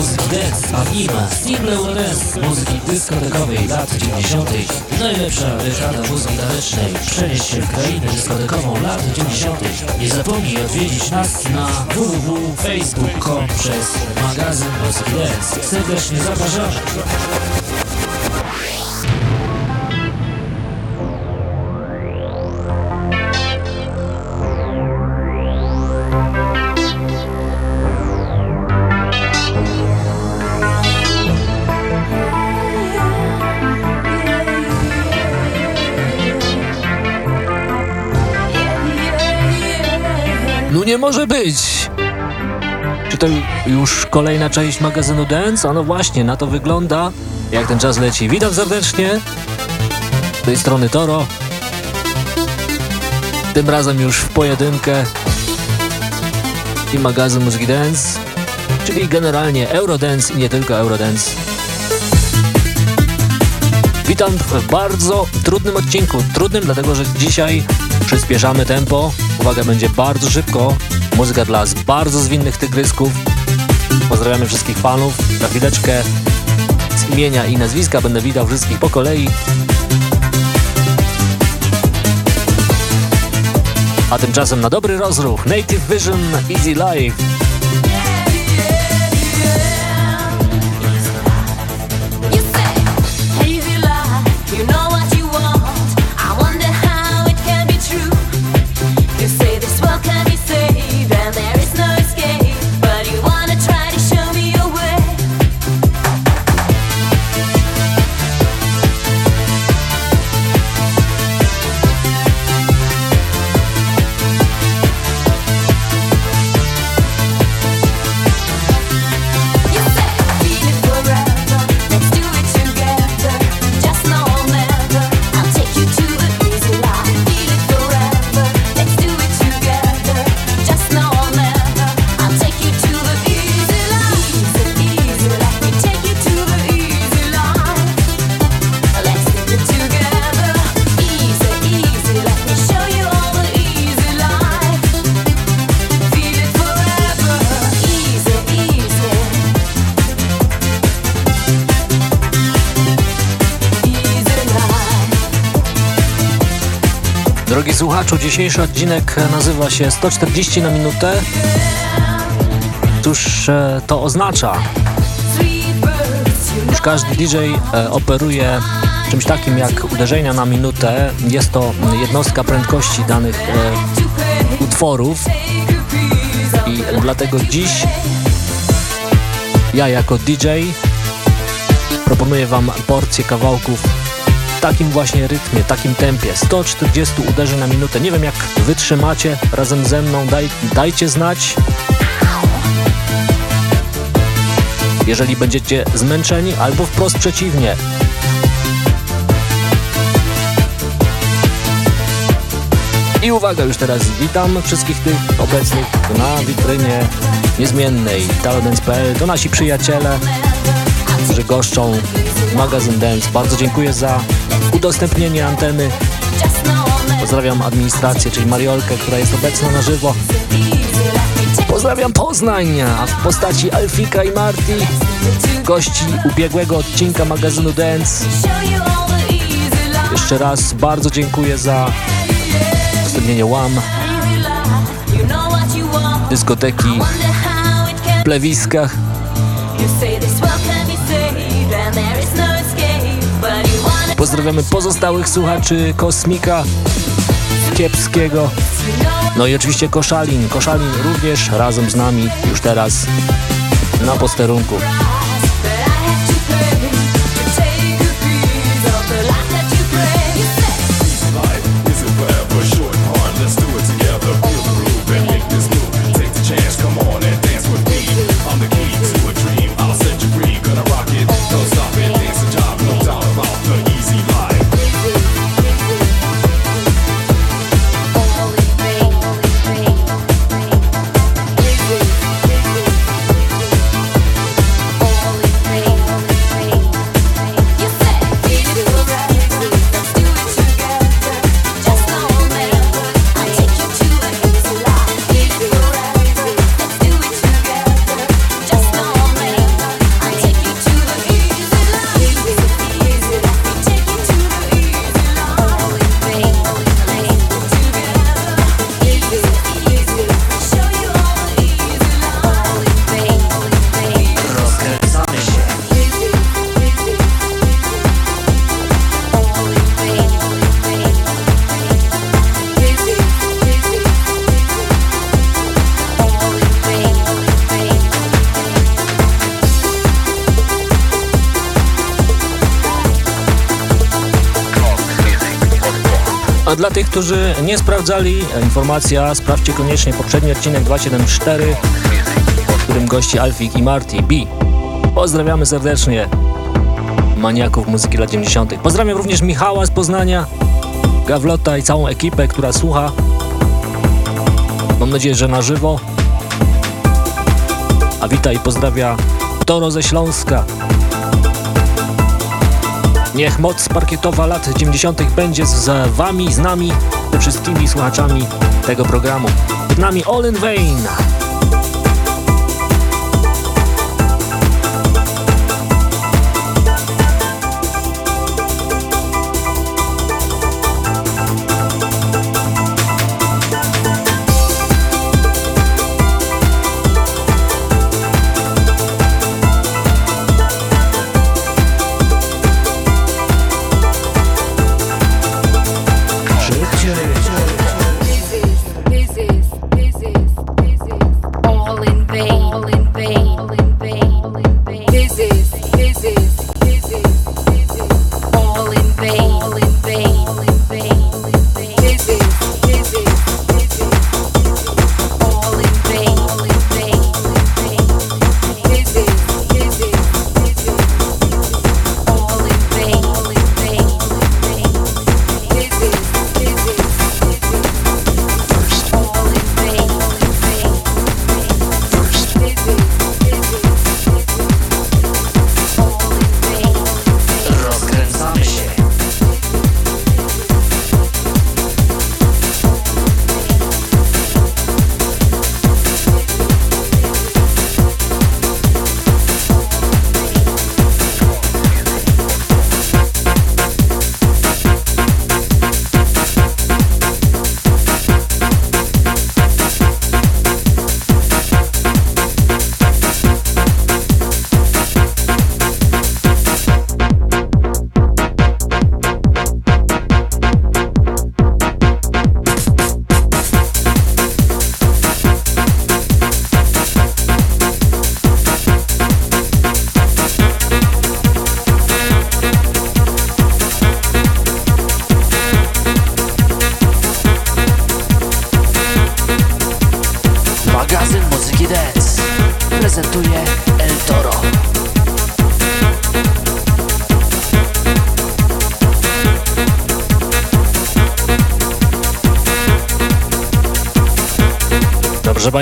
muzyki dance, a w nim single Eurodance muzyki dyskotekowej lat 90. Najlepsza dekada muzyki tanecznej. Przenieś się w krainę dyskotekową lat 90. Nie zapomnij odwiedzić nas na www.facebook.com przez magazyn muzyki dance. Serdecznie zapraszamy. Nie może być! Czy to już kolejna część magazynu Dance? A no właśnie, na to wygląda, jak ten czas leci. Witam serdecznie z tej strony Toro. Tym razem już w pojedynkę i magazyn Muzyki Dance, czyli generalnie Eurodance i nie tylko Eurodance. Witam w bardzo trudnym odcinku. Trudnym, dlatego że dzisiaj przyspieszamy tempo. Uwaga, będzie bardzo szybko. Muzyka dla z bardzo zwinnych tygrysków. Pozdrawiamy wszystkich fanów. Na chwileczkę z imienia i nazwiska będę witał wszystkich po kolei. A tymczasem na dobry rozruch Native Vision Easy Life. Dzisiejszy odcinek nazywa się 140 na minutę. Cóż e, to oznacza? Już każdy DJ e, operuje czymś takim jak uderzenia na minutę. Jest to jednostka prędkości danych e, utworów i dlatego dziś ja jako DJ proponuję Wam porcję kawałków takim właśnie rytmie, takim tempie. 140 uderzeń na minutę. Nie wiem jak wytrzymacie razem ze mną. Daj, dajcie znać. Jeżeli będziecie zmęczeni albo wprost przeciwnie. I uwaga, już teraz witam wszystkich tych obecnych na witrynie niezmiennej talodance.pl. To nasi przyjaciele, którzy goszczą magazyn Dance. Bardzo dziękuję za udostępnienie anteny. Pozdrawiam administrację, czyli Mariolkę, która jest obecna na żywo. Pozdrawiam Poznań, a w postaci Alfika i Marti, gości ubiegłego odcinka magazynu Dance. Jeszcze raz bardzo dziękuję za udostępnienie łam, dyskoteki, plewiskach. Pozdrawiamy pozostałych słuchaczy Kosmika Kiepskiego. No i oczywiście Koszalin. Koszalin również razem z nami już teraz na posterunku. Sprawdzali, informacja, sprawdźcie koniecznie poprzedni odcinek 274, w którym gości Alfik i Marty B. Pozdrawiamy serdecznie maniaków muzyki lat 90. Pozdrawiam również Michała z Poznania, Gawlota i całą ekipę, która słucha. Mam nadzieję, że na żywo. A wita i pozdrawia Toro ze Śląska. Niech moc parkietowa lat 90. będzie z wami, z nami, ze wszystkimi słuchaczami tego programu. Przed nami in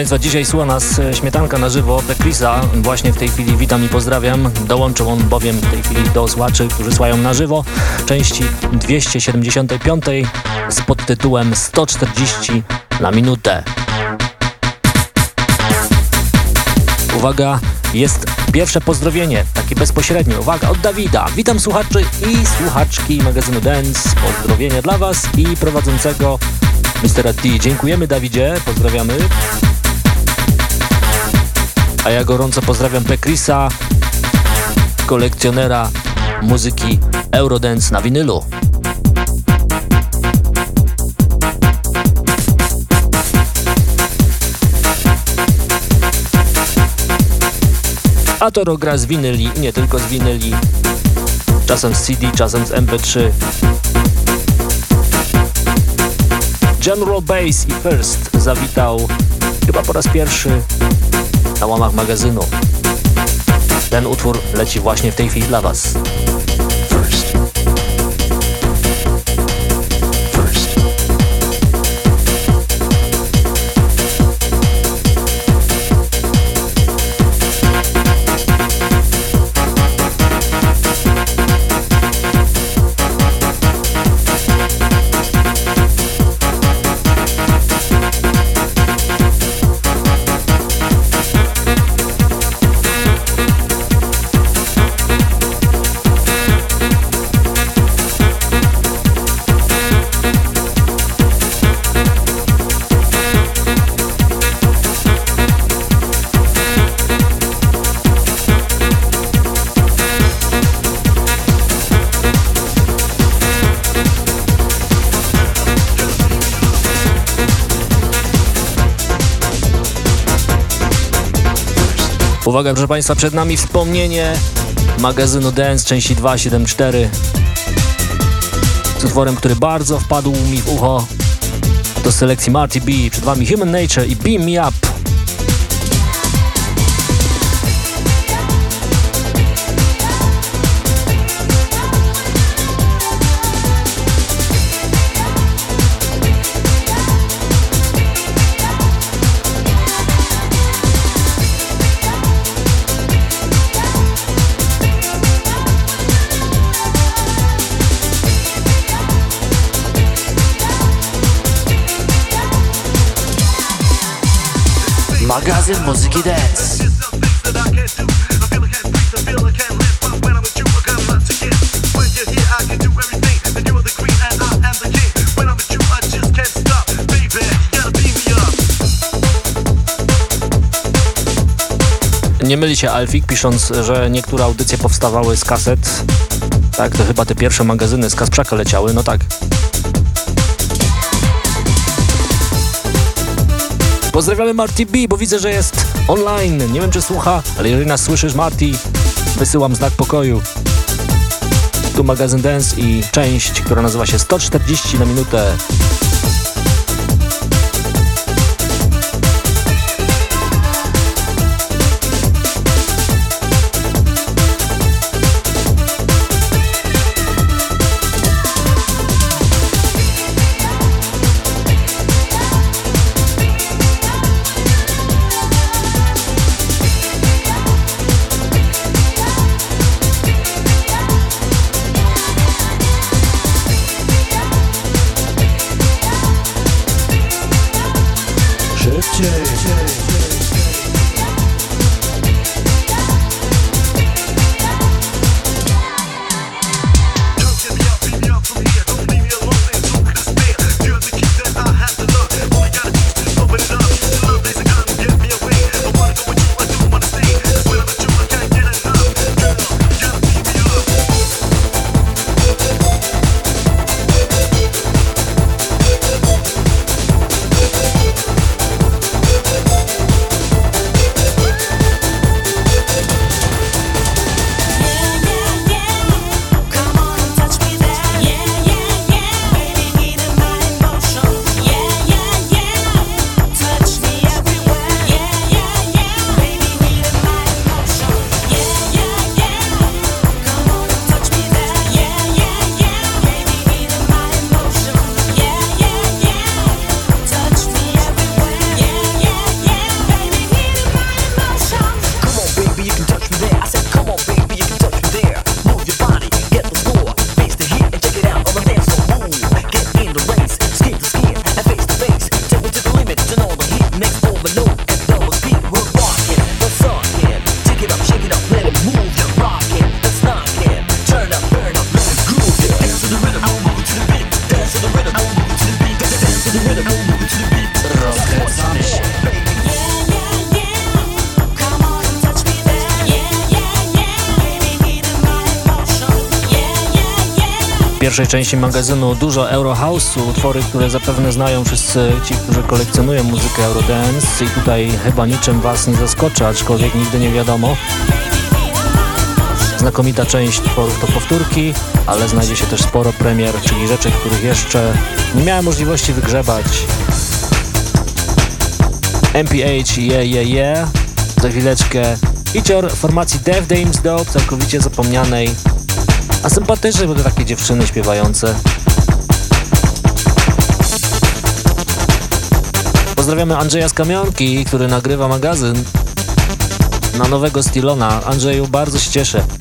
Państwa, dzisiaj słucha nas e, śmietanka na żywo Bekrisa. Właśnie w tej chwili witam i pozdrawiam. Dołączył on bowiem w tej chwili do słuchaczy, którzy słuchają na żywo części 275 z podtytułem 140 na minutę. Uwaga, jest pierwsze pozdrowienie, takie bezpośrednie. Uwaga, od Dawida. Witam słuchaczy i słuchaczki magazynu Dance. Pozdrowienia dla Was i prowadzącego Mr. T. Dziękujemy Dawidzie, pozdrawiamy. A ja gorąco pozdrawiam Pekrisa, kolekcjonera muzyki Eurodance na winylu. A to gra z winyli nie tylko z winyli, czasem z CD, czasem z MP3. General Bass i First zawitał chyba po raz pierwszy na łamach magazynu. Ten utwór leci właśnie w tej chwili dla Was. Uwaga, proszę Państwa, przed nami wspomnienie magazynu Dance części 274. z utworem, który bardzo wpadł mi w ucho do selekcji Marty B. Przed Wami Human Nature i Beam Me Up. Magazyn muzyki dance. Nie myli się Alfik pisząc, że niektóre audycje powstawały z kaset. Tak, to chyba te pierwsze magazyny z Kasprzaka leciały, no tak. Pozdrawiamy Marty B, bo widzę, że jest online. Nie wiem, czy słucha, ale jeżeli nas słyszysz, Marty, wysyłam znak pokoju. Tu magazyn Dance i część, która nazywa się 140 na minutę. Pierwszej części magazynu dużo Eurohouse'u, utwory, które zapewne znają wszyscy ci, którzy kolekcjonują muzykę Eurodance i tutaj chyba niczym Was nie zaskoczy, aczkolwiek nigdy nie wiadomo. Znakomita część utworów to powtórki, ale znajdzie się też sporo premier, czyli rzeczy, których jeszcze nie miałem możliwości wygrzebać. MPH, yeah, yeah, yeah, za chwileczkę. Feature formacji Death Dames Dope, całkowicie zapomnianej, a sympatyczne, to takie dziewczyny śpiewające. Pozdrawiamy Andrzeja z Kamionki, który nagrywa magazyn na nowego Stilona. Andrzeju, bardzo się cieszę.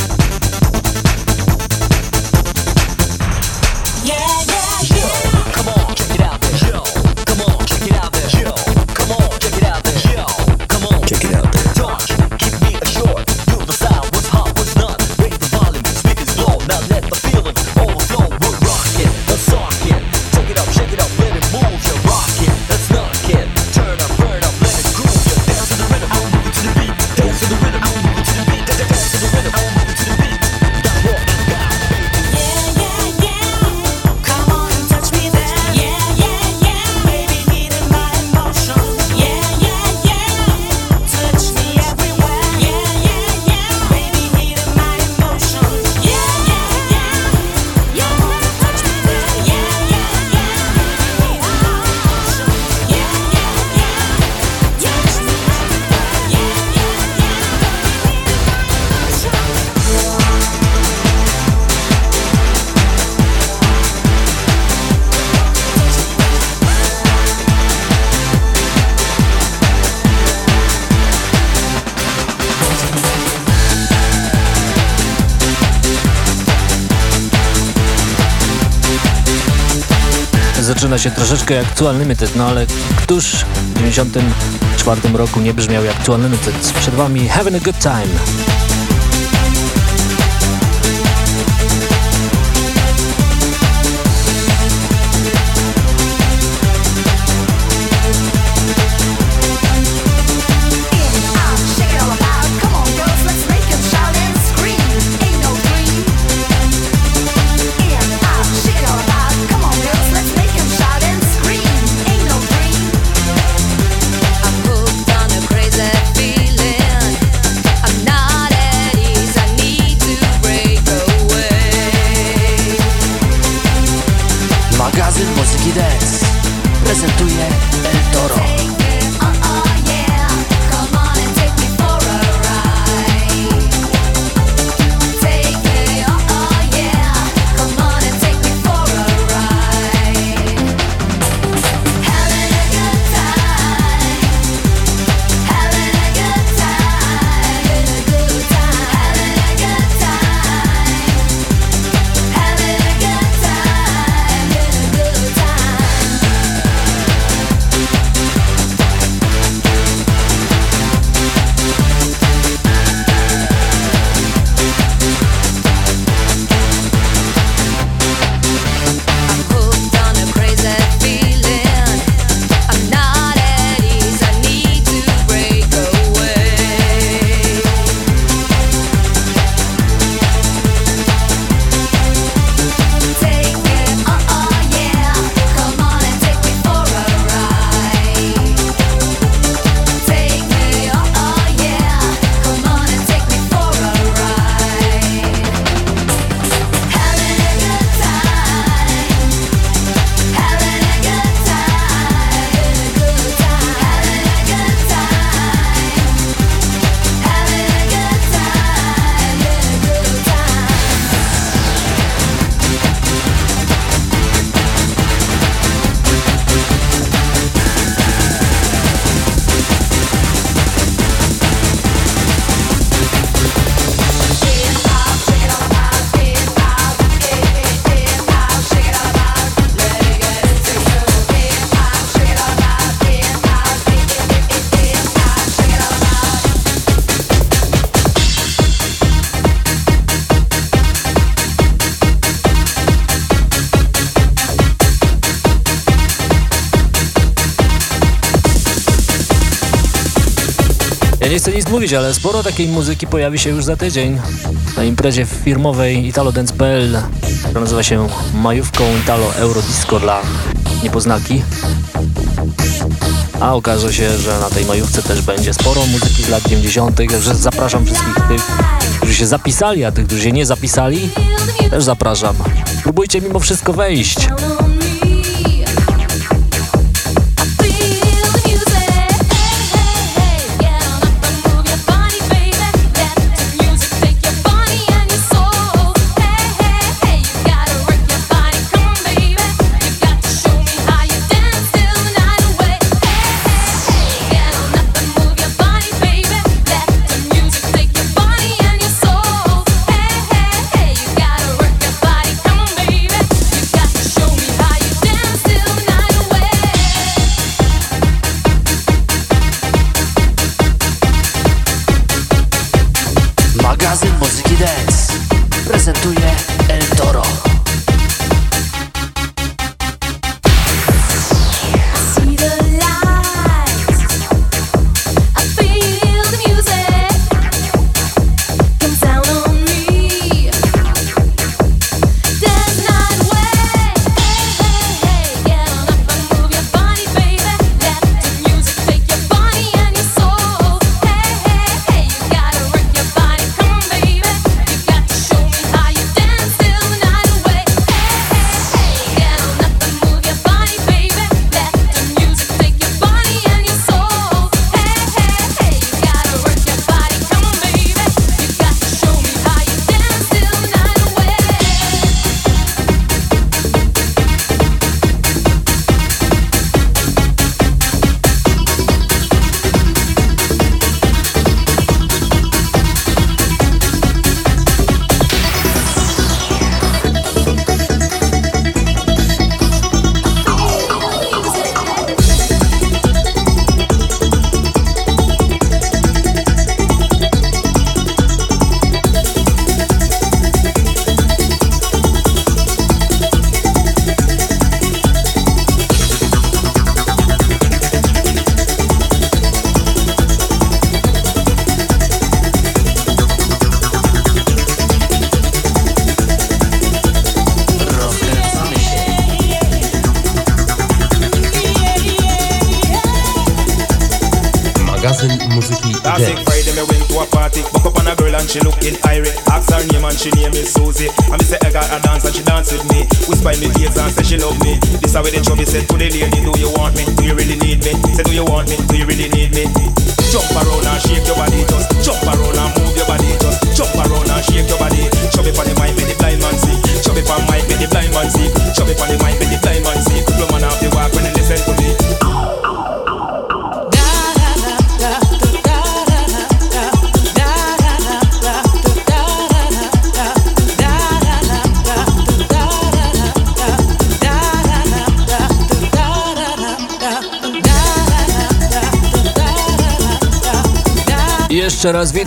Zaczyna się troszeczkę jak Actual Limited, no ale któż w 94 roku nie brzmiał jak Actual Limited? Przed Wami Having a Good Time. Nie chcę nic mówić, ale sporo takiej muzyki pojawi się już za tydzień na imprezie firmowej Italo Dance.pl, która nazywa się majówką Italo Eurodisco dla niepoznaki. A okaże się, że na tej majówce też będzie sporo muzyki z lat 90., także zapraszam wszystkich tych, którzy się zapisali, a tych, którzy się nie zapisali, też zapraszam. Próbujcie mimo wszystko wejść.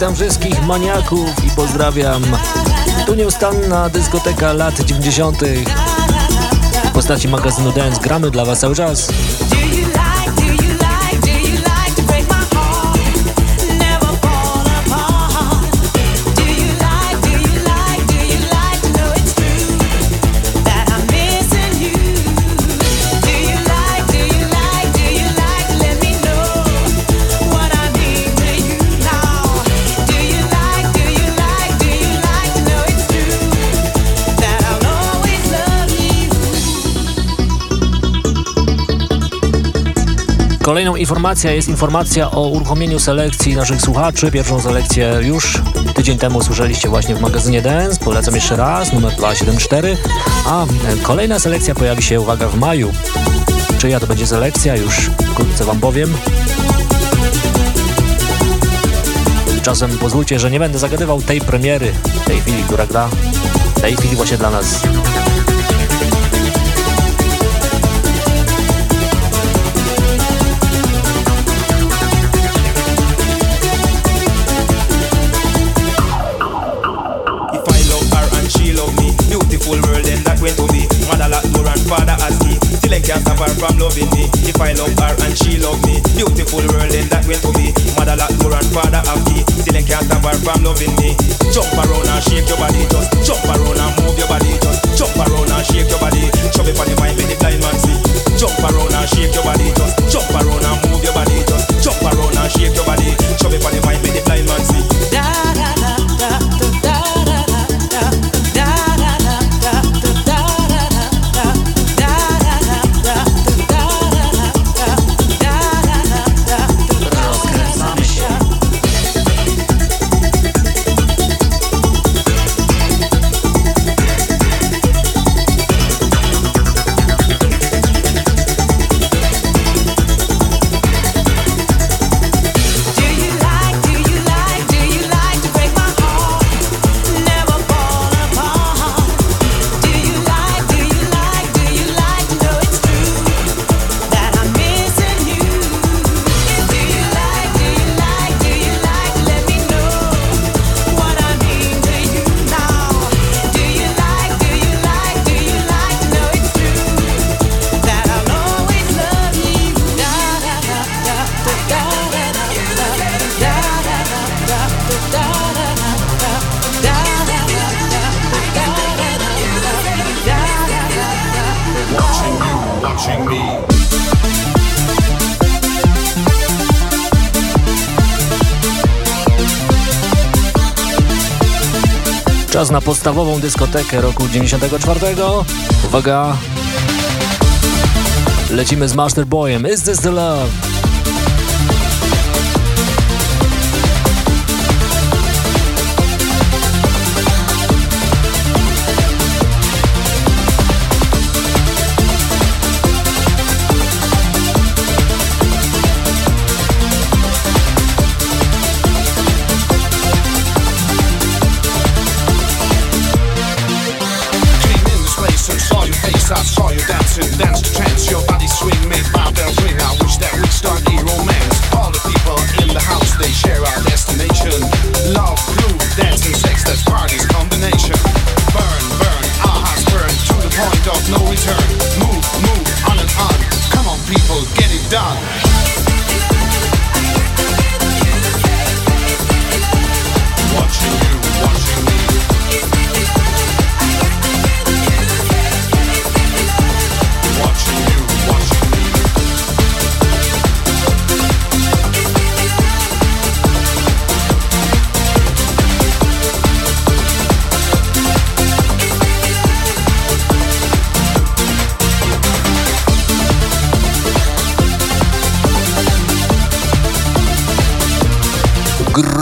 Witam wszystkich maniaków i pozdrawiam. Tu nieustanna dyskoteka lat 90. W postaci magazynu Dance gramy dla Was cały czas. Kolejną informacją jest informacja o uruchomieniu selekcji naszych słuchaczy. Pierwszą selekcję już tydzień temu słyszeliście właśnie w magazynie Dance. Polecam jeszcze raz, numer 274. A kolejna selekcja pojawi się, uwaga, w maju. Czyja to będzie selekcja? Już wkrótce Wam powiem. Czasem pozwólcie, że nie będę zagadywał tej premiery, tej chwili, która gra, tej chwili właśnie dla nas. From loving me. If I love her and she love me, beautiful world then that went to be. Mother lot more and father me. Still can't stop her from loving me. Jump around and shake your body, just jump around and move your body, just jump around and shake your body. Shove it on the mind, let the blind man see. Jump around and shake your body, just jump around and move your body, just jump around and shake your body. Shove it on the mind, the blind man see. Podstawową dyskotekę roku 94. Uwaga! Lecimy z Master Boyem. Is this the love?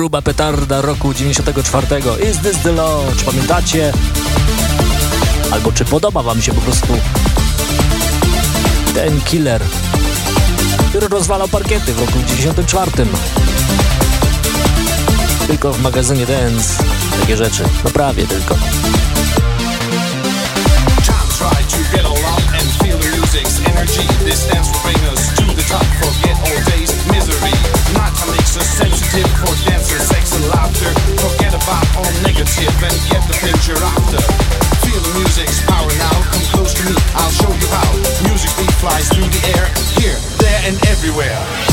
Gruba petarda roku 94. Is This The Law? Czy pamiętacie? Albo czy podoba wam się po prostu ten killer, który rozwalał parkiety w roku 94? Tylko w magazynie Dance takie rzeczy. No prawie tylko. This dance about all negative and get the picture after. Feel the music's power now. Come close to me, I'll show you how. Music beat flies through the air, here, there, and everywhere.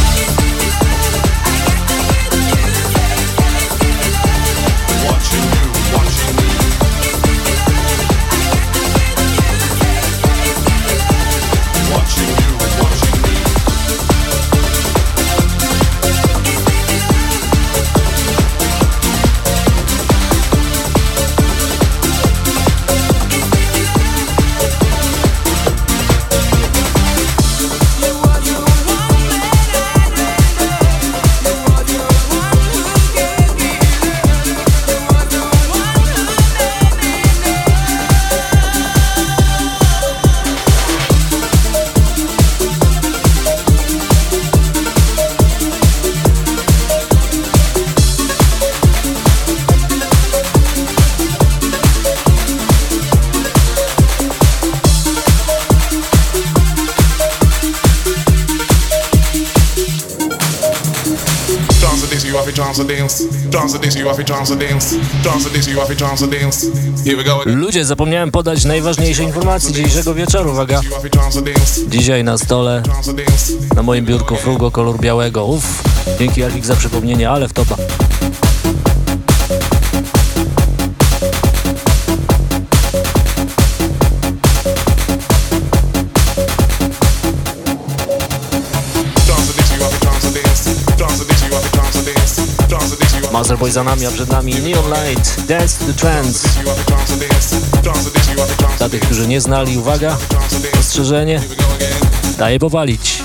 Ludzie, zapomniałem podać najważniejsze informacje dzisiejszego wieczoru, uwaga. Dzisiaj na stole, na moim biurku frugo kolor białego. Uff, dzięki Alik za przypomnienie, ale w topa. Masterboy za nami, a przed nami Neon Light, Dance to Trance. Dla tych, którzy nie znali, uwaga, ostrzeżenie, daje powalić.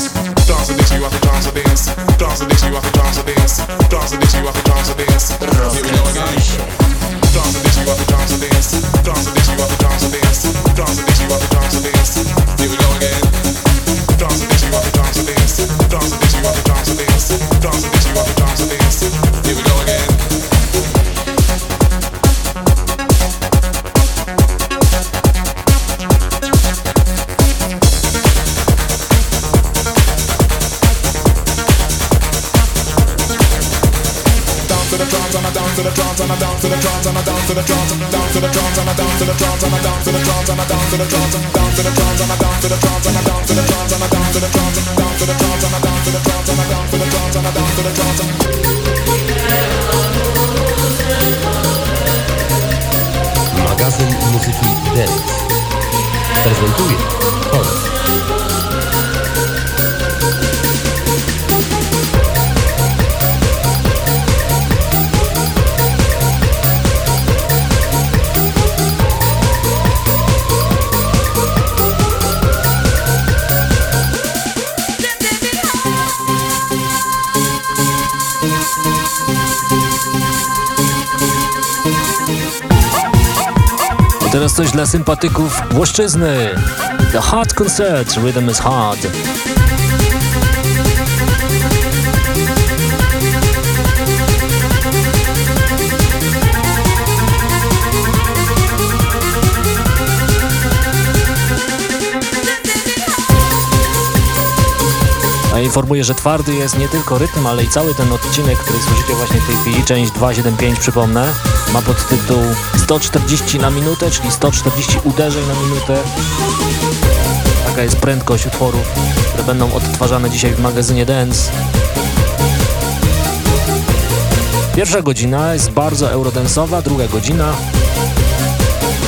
Sympatyków Włoszczyzny. The Hard Concert, Rhythm is Hard. Informuję, że twardy jest nie tylko rytm, ale i cały ten odcinek, który słyszycie właśnie w tej chwili, część 275 przypomnę, ma podtytuł 140 na minutę, czyli 140 uderzeń na minutę. Taka jest prędkość utworów, które będą odtwarzane dzisiaj w magazynie Dance. Pierwsza godzina jest bardzo eurodensowa, druga godzina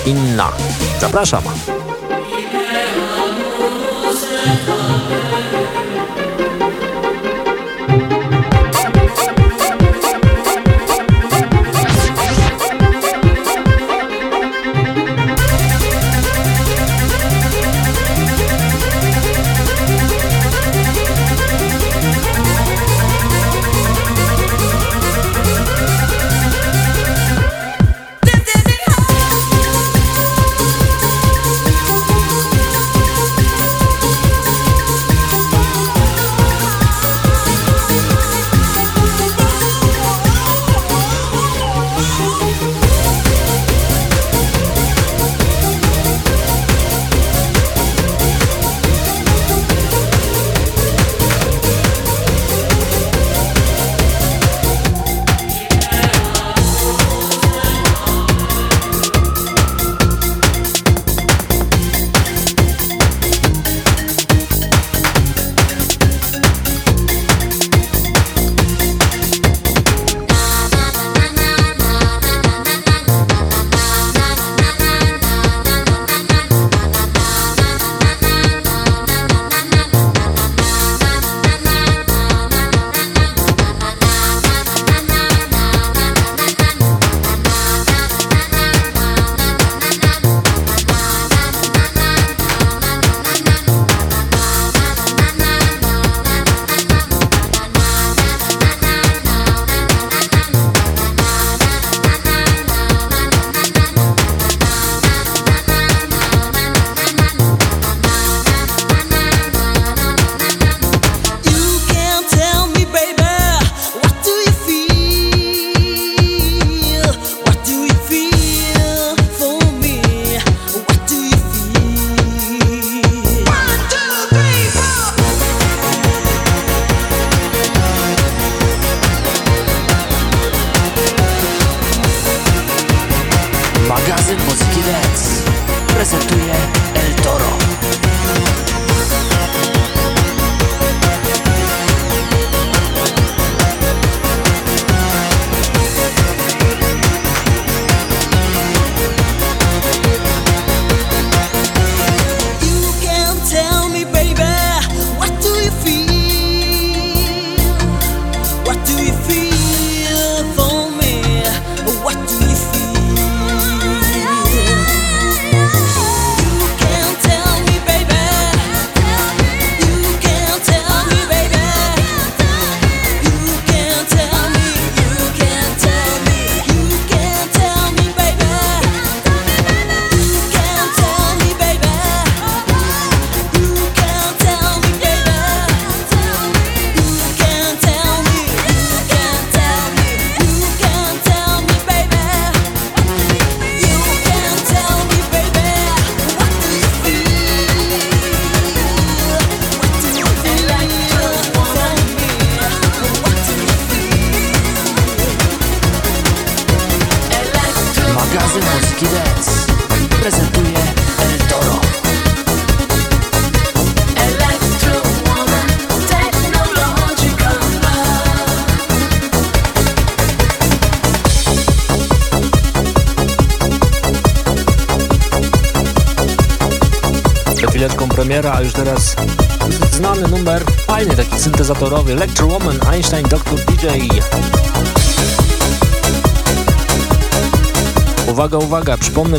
inna. Zapraszam.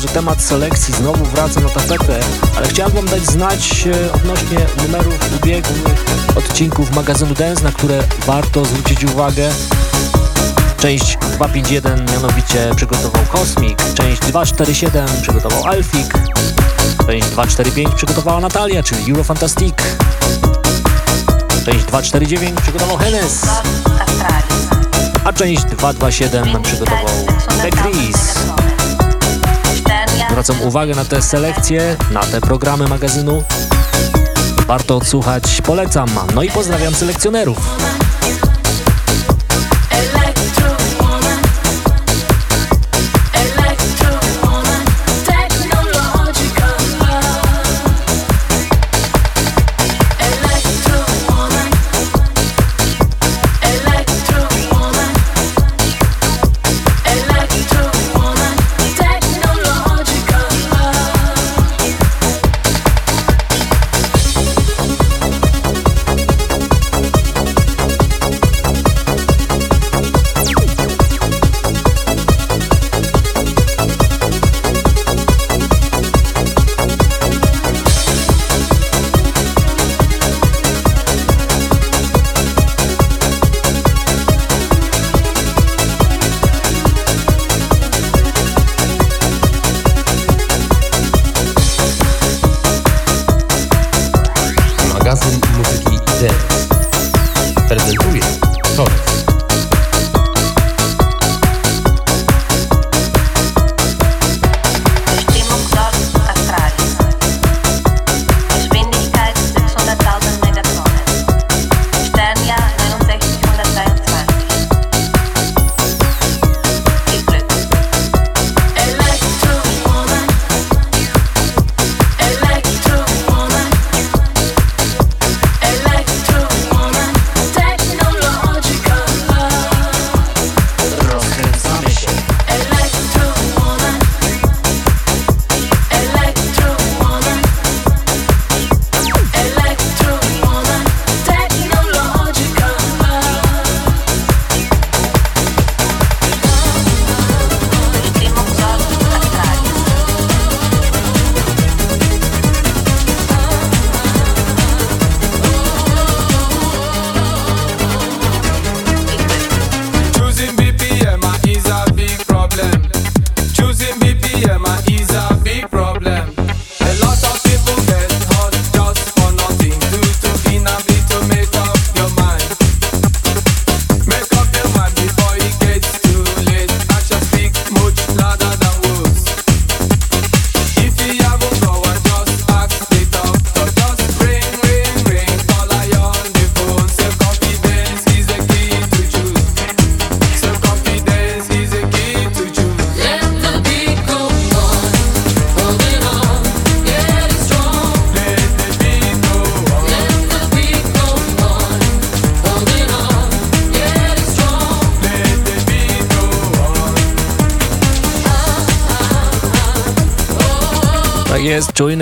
Że temat selekcji znowu wraca na tapetę, ale chciałem wam dać znać e, odnośnie numerów ubiegłych odcinków magazynu Dance, na które warto zwrócić uwagę. Część 251 mianowicie przygotował Cosmic, część 247 przygotował Alfik, Część 245 przygotowała Natalia, czyli Eurofantastic. Część 249 przygotował Hennes. A część 227 przygotował The Chris. Zwracam uwagę na te selekcje, na te programy magazynu. Warto odsłuchać, polecam. No i pozdrawiam selekcjonerów.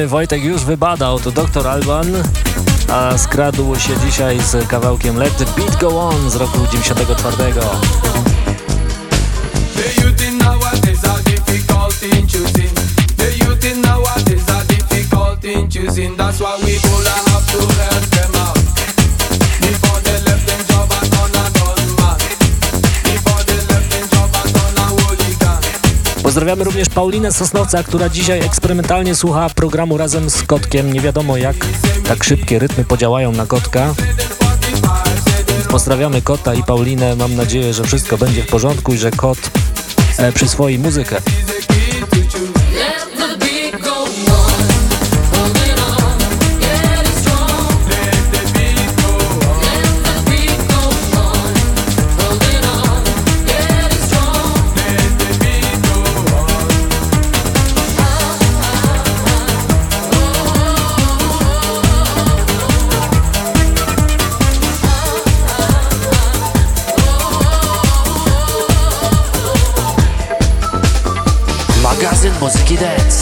Wojtek już wybadał, to Dr. Alban, a skradł się dzisiaj z kawałkiem Let the Beat Go On z roku 94. Pozdrawiamy również Paulinę Sosnowca, która dzisiaj eksperymentalnie słucha programu razem z kotkiem. Nie wiadomo jak tak szybkie rytmy podziałają na kotka. Pozdrawiamy kota i Paulinę. Mam nadzieję, że wszystko będzie w porządku i że kot e, przyswoi muzykę. Dance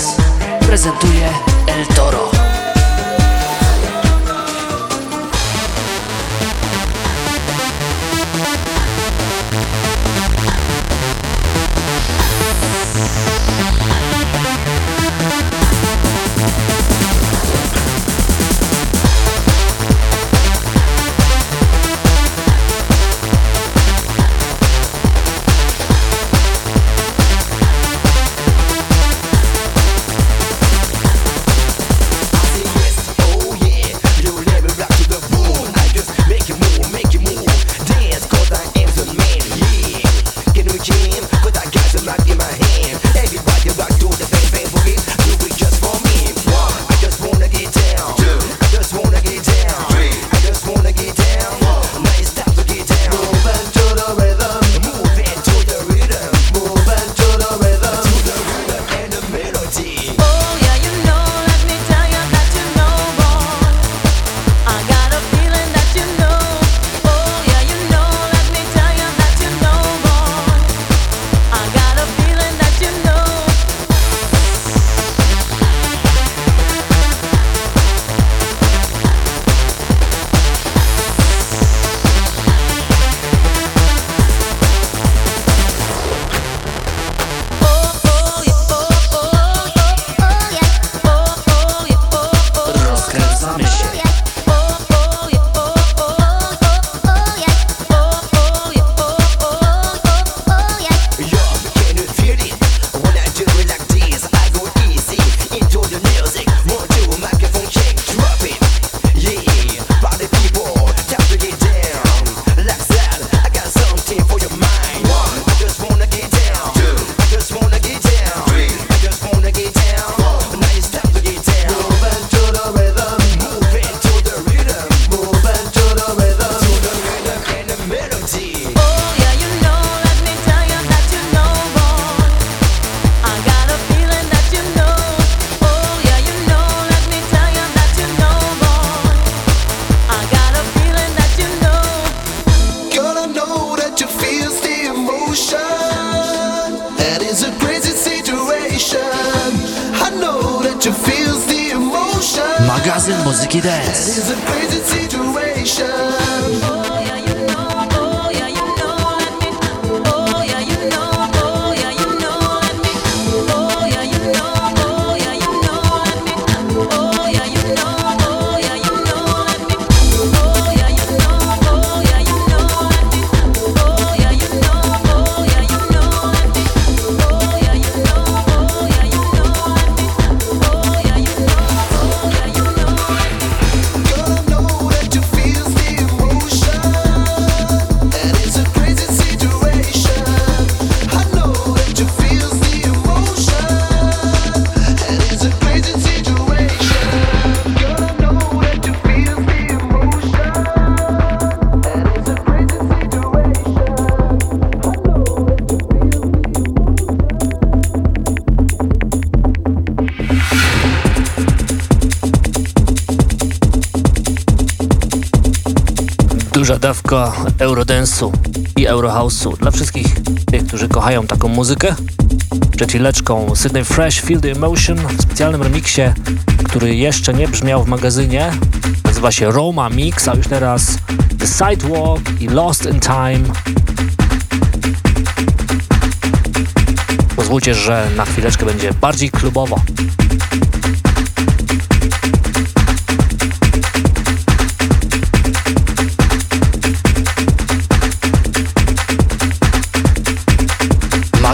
Eurohouse'u dla wszystkich tych, którzy kochają taką muzykę. Przed chwileczką Sydney Fresh Feel the Emotion w specjalnym remiksie, który jeszcze nie brzmiał w magazynie. Nazywa się Roma Mix, a już teraz The Sidewalk i Lost in Time. Pozwólcie, że na chwileczkę będzie bardziej klubowo.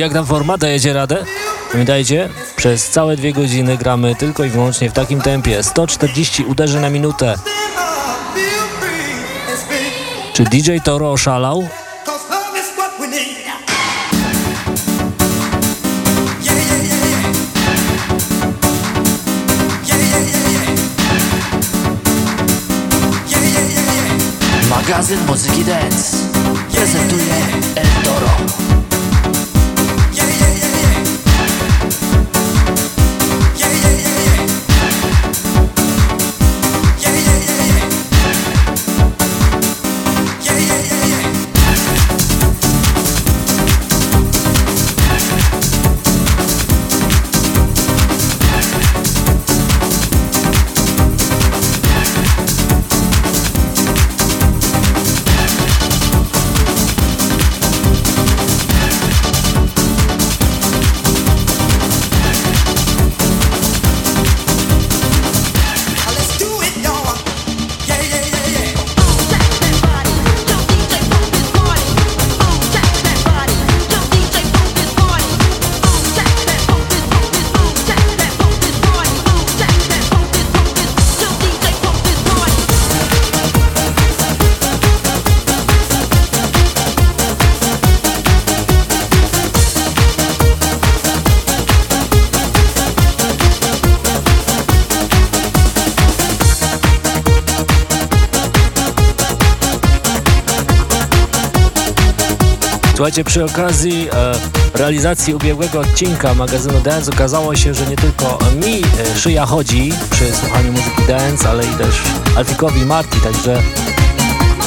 jak nam forma? Dajecie radę? Pamiętajcie, przez całe dwie godziny gramy tylko i wyłącznie w takim tempie. 140 uderzy na minutę. Czy DJ Toro oszalał? Magazyn muzyki dance prezentuje Słuchajcie, przy okazji e, realizacji ubiegłego odcinka magazynu Dance okazało się, że nie tylko mi e, szyja chodzi przy słuchaniu muzyki Dance, ale i też Alfikowi Marti, także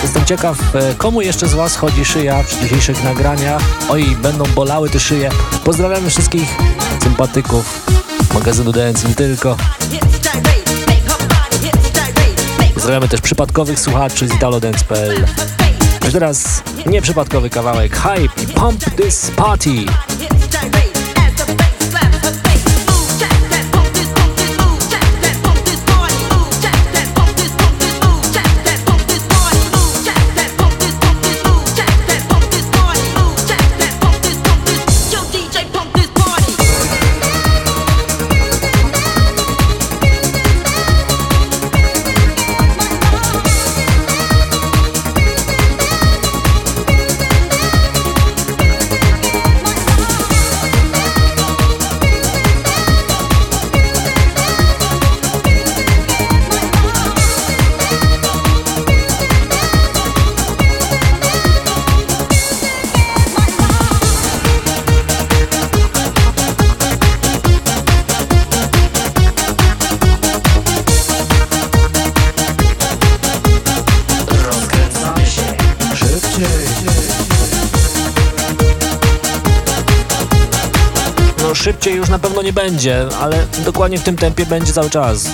jestem ciekaw, e, komu jeszcze z Was chodzi szyja przy dzisiejszych nagraniach. Oj, będą bolały te szyje. Pozdrawiamy wszystkich sympatyków magazynu Dance, nie tylko. Pozdrawiamy też przypadkowych słuchaczy z italodance.pl. Już teraz nieprzypadkowy kawałek Hype Pump This Party. Szybciej już na pewno nie będzie, ale dokładnie w tym tempie będzie cały czas.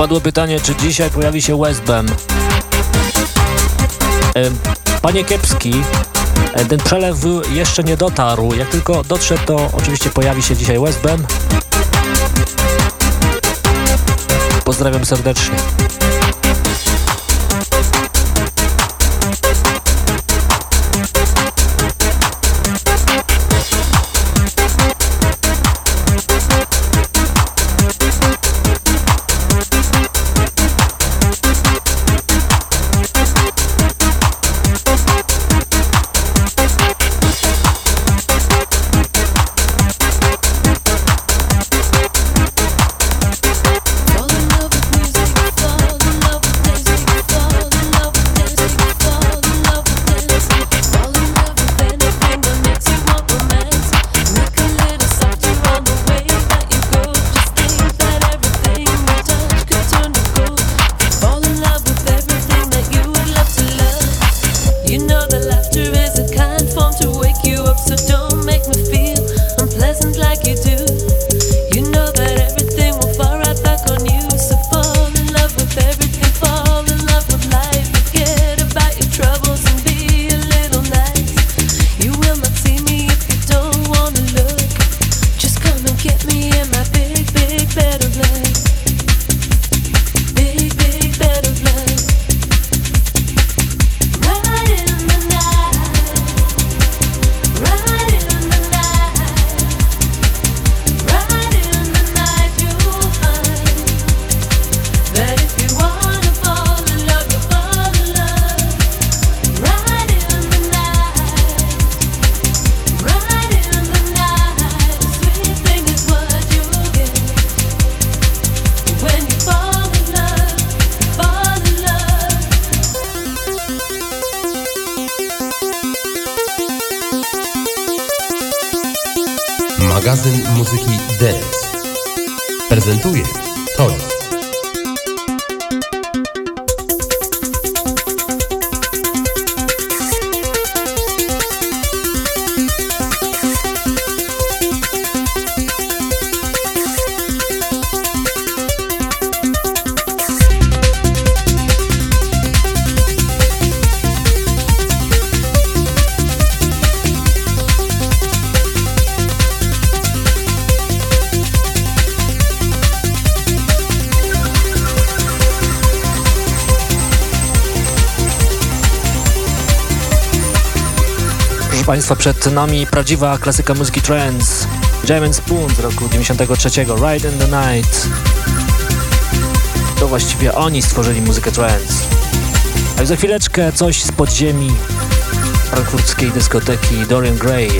Padło pytanie, czy dzisiaj pojawi się Westbam. Panie Kiepski, e, ten przelew jeszcze nie dotarł. Jak tylko dotrze, to oczywiście pojawi się dzisiaj Westbam. Pozdrawiam serdecznie. Przed nami prawdziwa klasyka muzyki trance. Jam Spoon z roku 93, Ride in the Night. To właściwie oni stworzyli muzykę trance. A za chwileczkę coś z podziemi frankfurckiej dyskoteki Dorian Gray.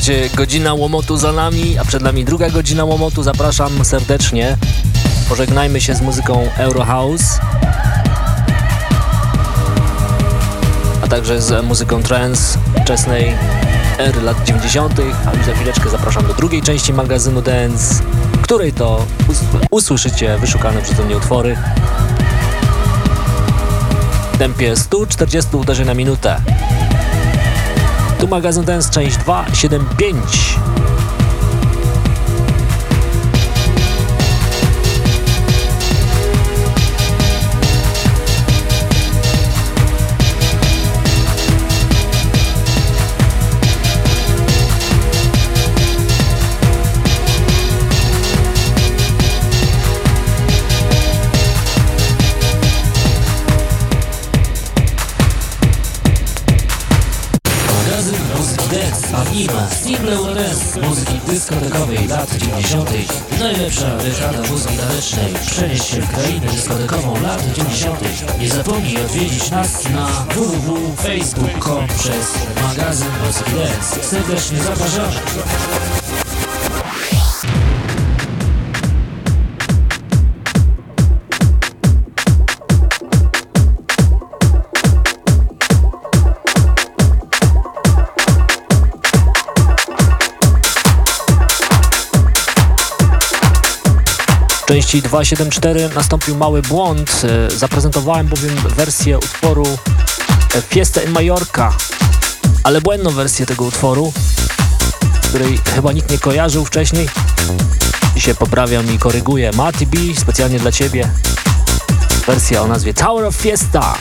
Słuchajcie, godzina łomotu za nami, a przed nami druga godzina łomotu. Zapraszam serdecznie. Pożegnajmy się z muzyką Eurohouse. A także z muzyką trance wczesnej ery lat 90., a już za chwileczkę zapraszam do drugiej części magazynu Dance, w której to us usłyszycie wyszukane przeze mnie utwory w tempie 140 uderzeń na minutę. Tu magazyn Dance, część 275. dyskotekowej lat 90. Najlepsza dekada muzyki tanecznej. Przenieś się w krainę dyskotekową lat 90. Nie zapomnij odwiedzić nas na www.facebook.com przez magazyn Muzyki Dance. Serdecznie zapraszamy. 32 274 nastąpił mały błąd. E, zaprezentowałem bowiem wersję utworu Fiesta in Mallorca, ale błędną wersję tego utworu, której chyba nikt nie kojarzył wcześniej. Dzisiaj poprawiam i koryguję. Mati B, specjalnie dla Ciebie. Wersja o nazwie Tower of Fiesta.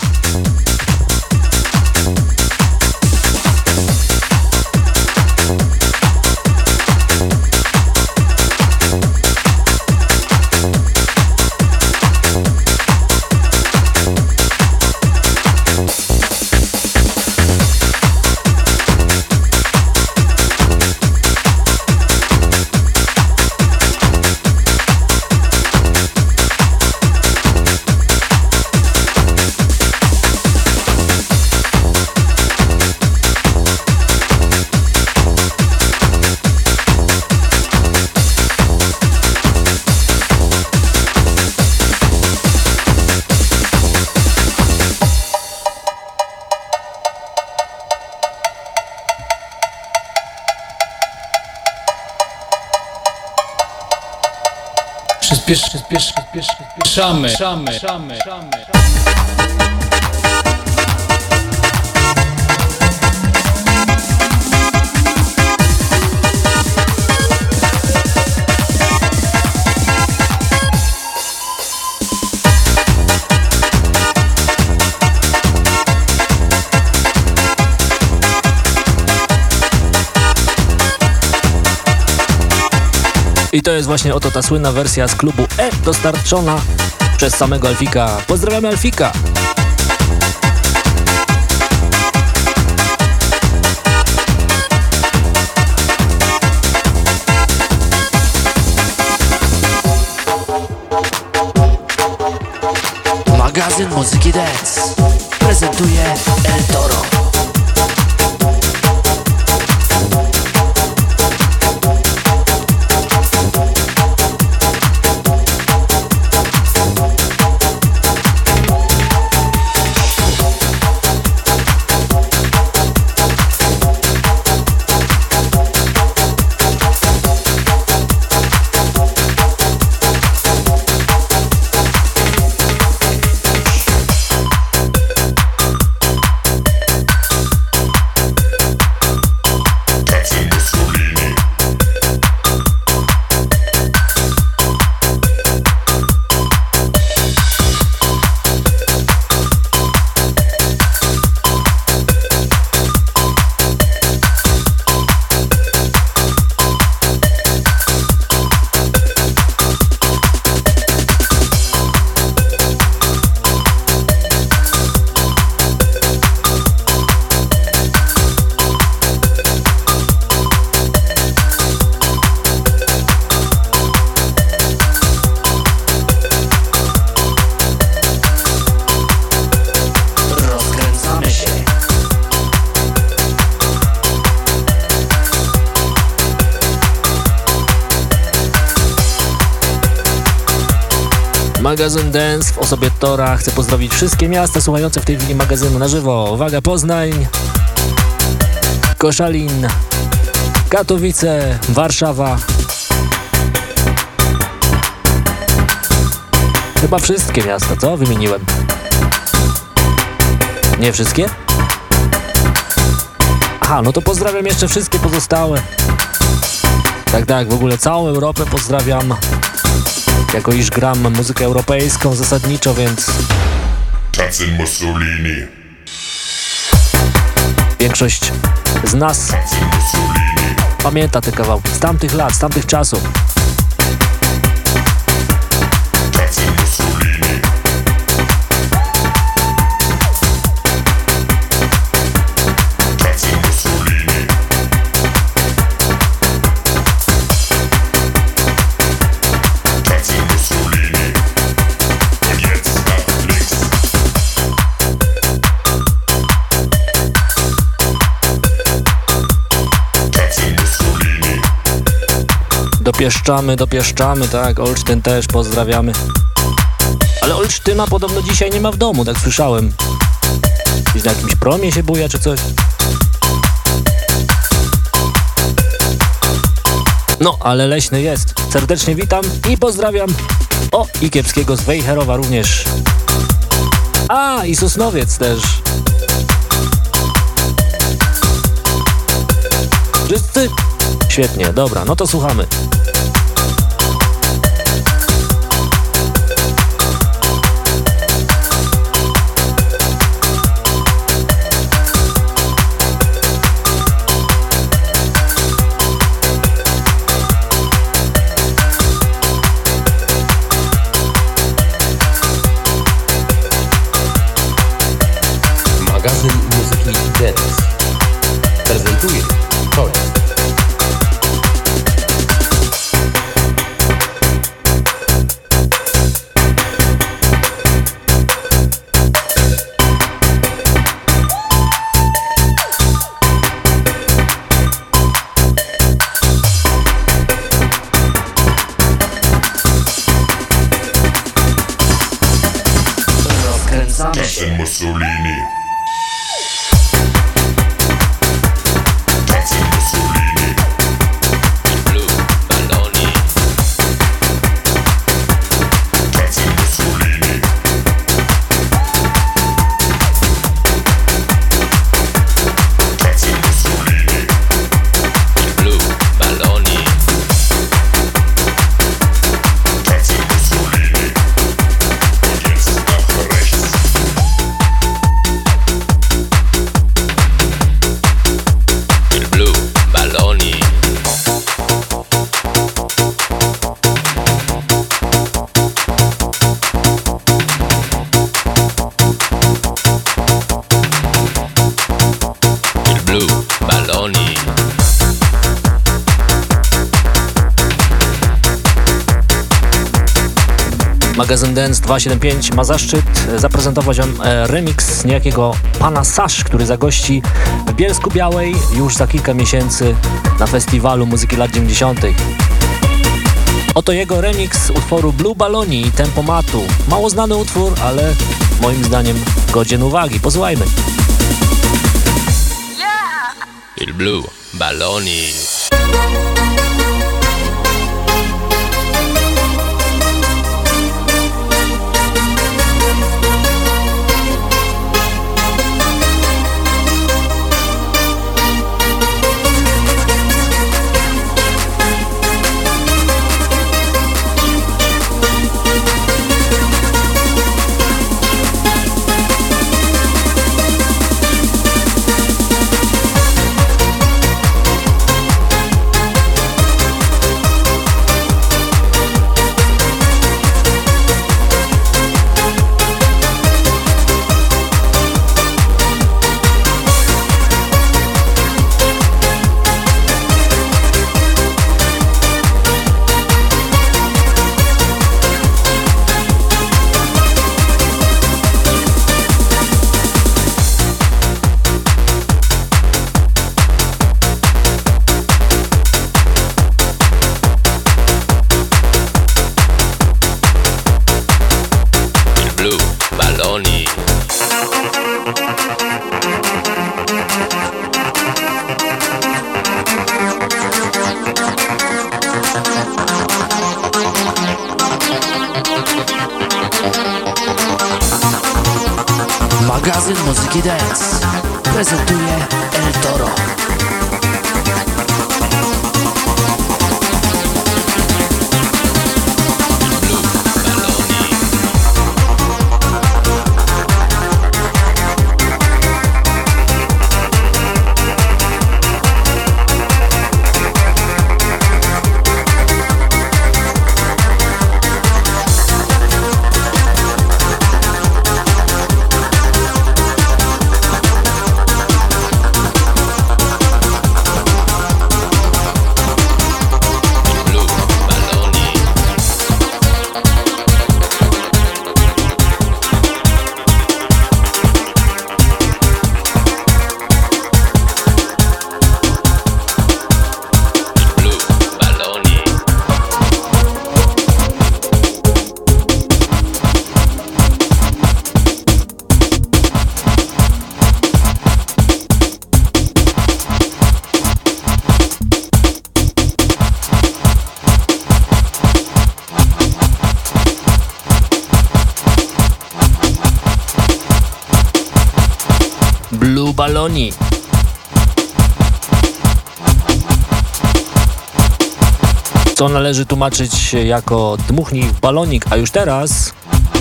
Przyspiesz, przyspiesz, przyspiesz, przyspieszamy. Szamy, szamy, szamy. I to jest właśnie oto ta słynna wersja z klubu E dostarczona przez samego Alfika. Pozdrawiamy Alfika! Magazyn Muzyki Dance prezentuje Magazyn Dance w osobie Tora chce pozdrowić wszystkie miasta słuchające w tej chwili magazynu na żywo. Uwaga, Poznań, Koszalin, Katowice, Warszawa. Chyba wszystkie miasta, co? Wymieniłem. Nie wszystkie? Aha, no to pozdrawiam jeszcze wszystkie pozostałe. Tak, tak, w ogóle całą Europę pozdrawiam jako iż gram muzykę europejską zasadniczo, więc... Tacyn Mussolini. Większość z nas pamięta te kawałki z tamtych lat, z tamtych czasów. Dopieszczamy, dopieszczamy, tak, Olsztyn też pozdrawiamy. Ale Olsztyna podobno dzisiaj nie ma w domu, tak słyszałem. Gdzieś na jakimś promie się buja czy coś. No, ale leśny jest. Serdecznie witam i pozdrawiam. O, i Kiepskiego z Wejherowa również. A, i Sosnowiec też. Wszyscy? Świetnie, dobra, no to słuchamy. Dance 275 ma zaszczyt zaprezentować on e, remix niejakiego pana Sasz, który zagości w Bielsku Białej już za kilka miesięcy na festiwalu muzyki lat 90. Oto jego remix utworu Blue Baloni i Tempomatu. Mało znany utwór, ale moim zdaniem godzien uwagi. Posłuchajmy. Il Blue baloni. Tłumaczyć jako dmuchnij w balonik, a już teraz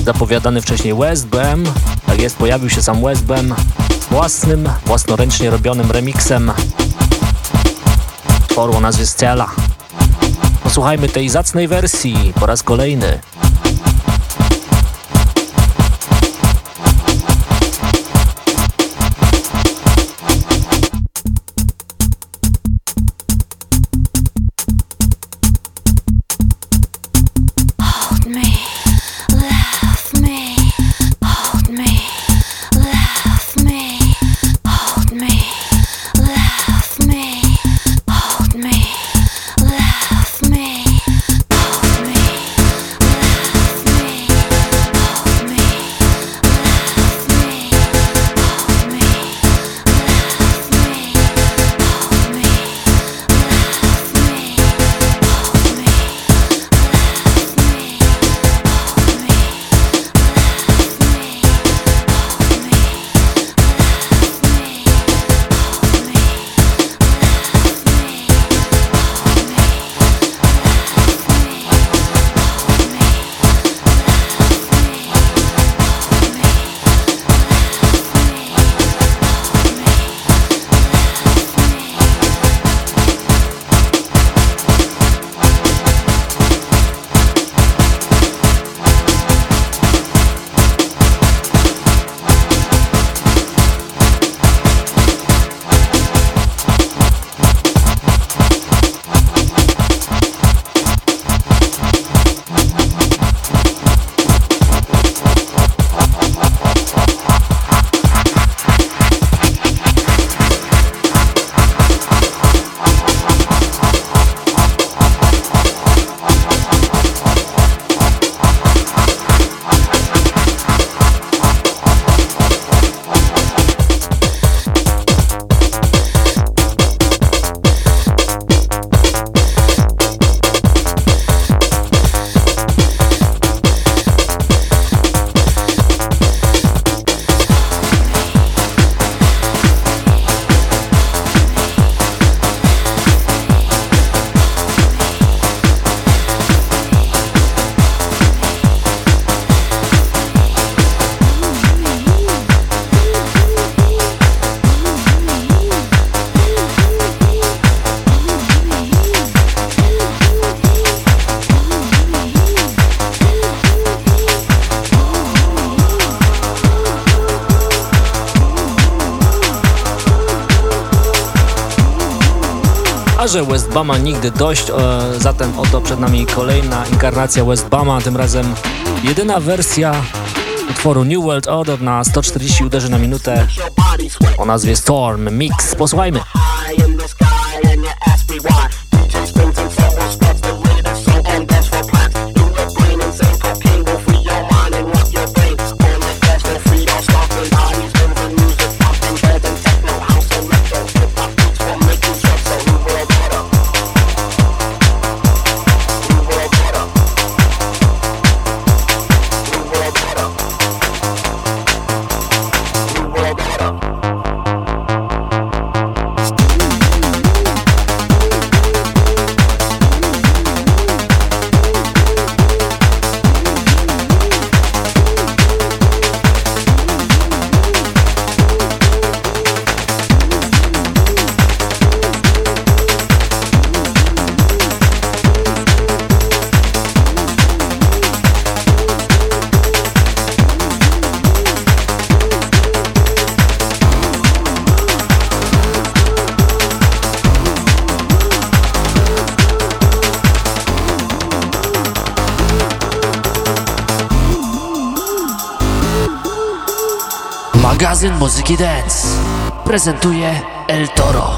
zapowiadany wcześniej West Bam, tak jest, pojawił się sam West Bam własnym, własnoręcznie robionym remixem tworu o nazwie. Posłuchajmy tej zacnej wersji po raz kolejny. Westbama nigdy dość, e, zatem oto przed nami kolejna inkarnacja Westbama, tym razem jedyna wersja utworu New World Order na 140 uderzy na minutę o nazwie Storm Mix. Posłuchajmy. Muzyki dance prezentuje El Toro.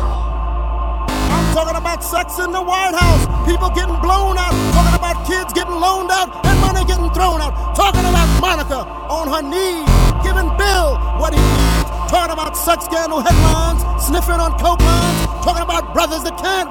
I'm talking about sex in the White House, people getting blown out, talking about kids getting loaned out and money getting thrown out, talking about Monica on her knees, giving Bill what he needs, talking about sex scandal headlines, sniffing on coke lines, talking about brothers that can't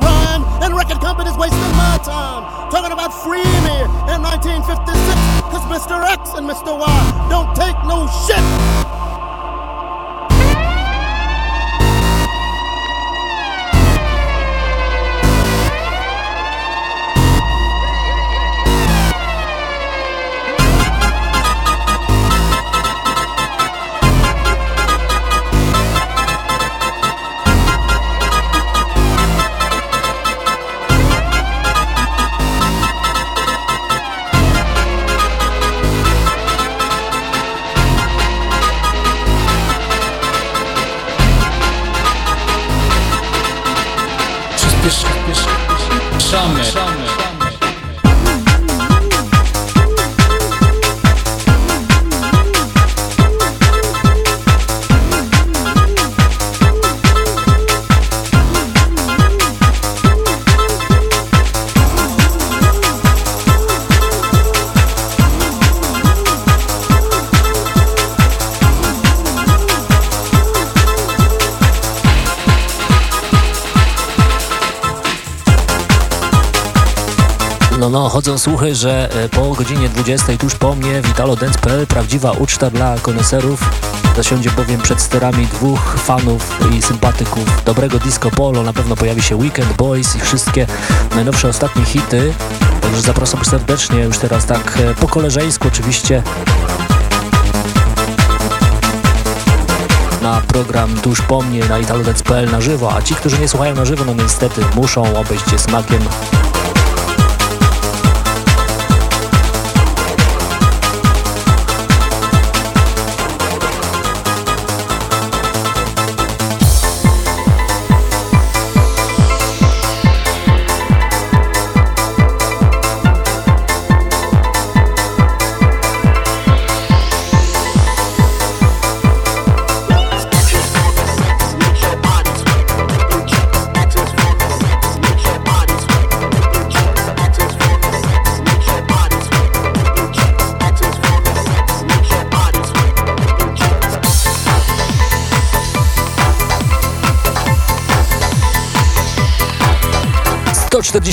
słuchy, że e, po godzinie 20 tuż po mnie Dance.pl prawdziwa uczta dla koneserów. Zasiądzie bowiem przed sterami dwóch fanów i sympatyków dobrego disco polo. Na pewno pojawi się Weekend Boys i wszystkie najnowsze ostatnie hity. Także zapraszam serdecznie, już teraz tak e, po koleżeńsku oczywiście na program tuż po mnie na italodec.pl na żywo, a ci, którzy nie słuchają na żywo, no niestety muszą obejść się smakiem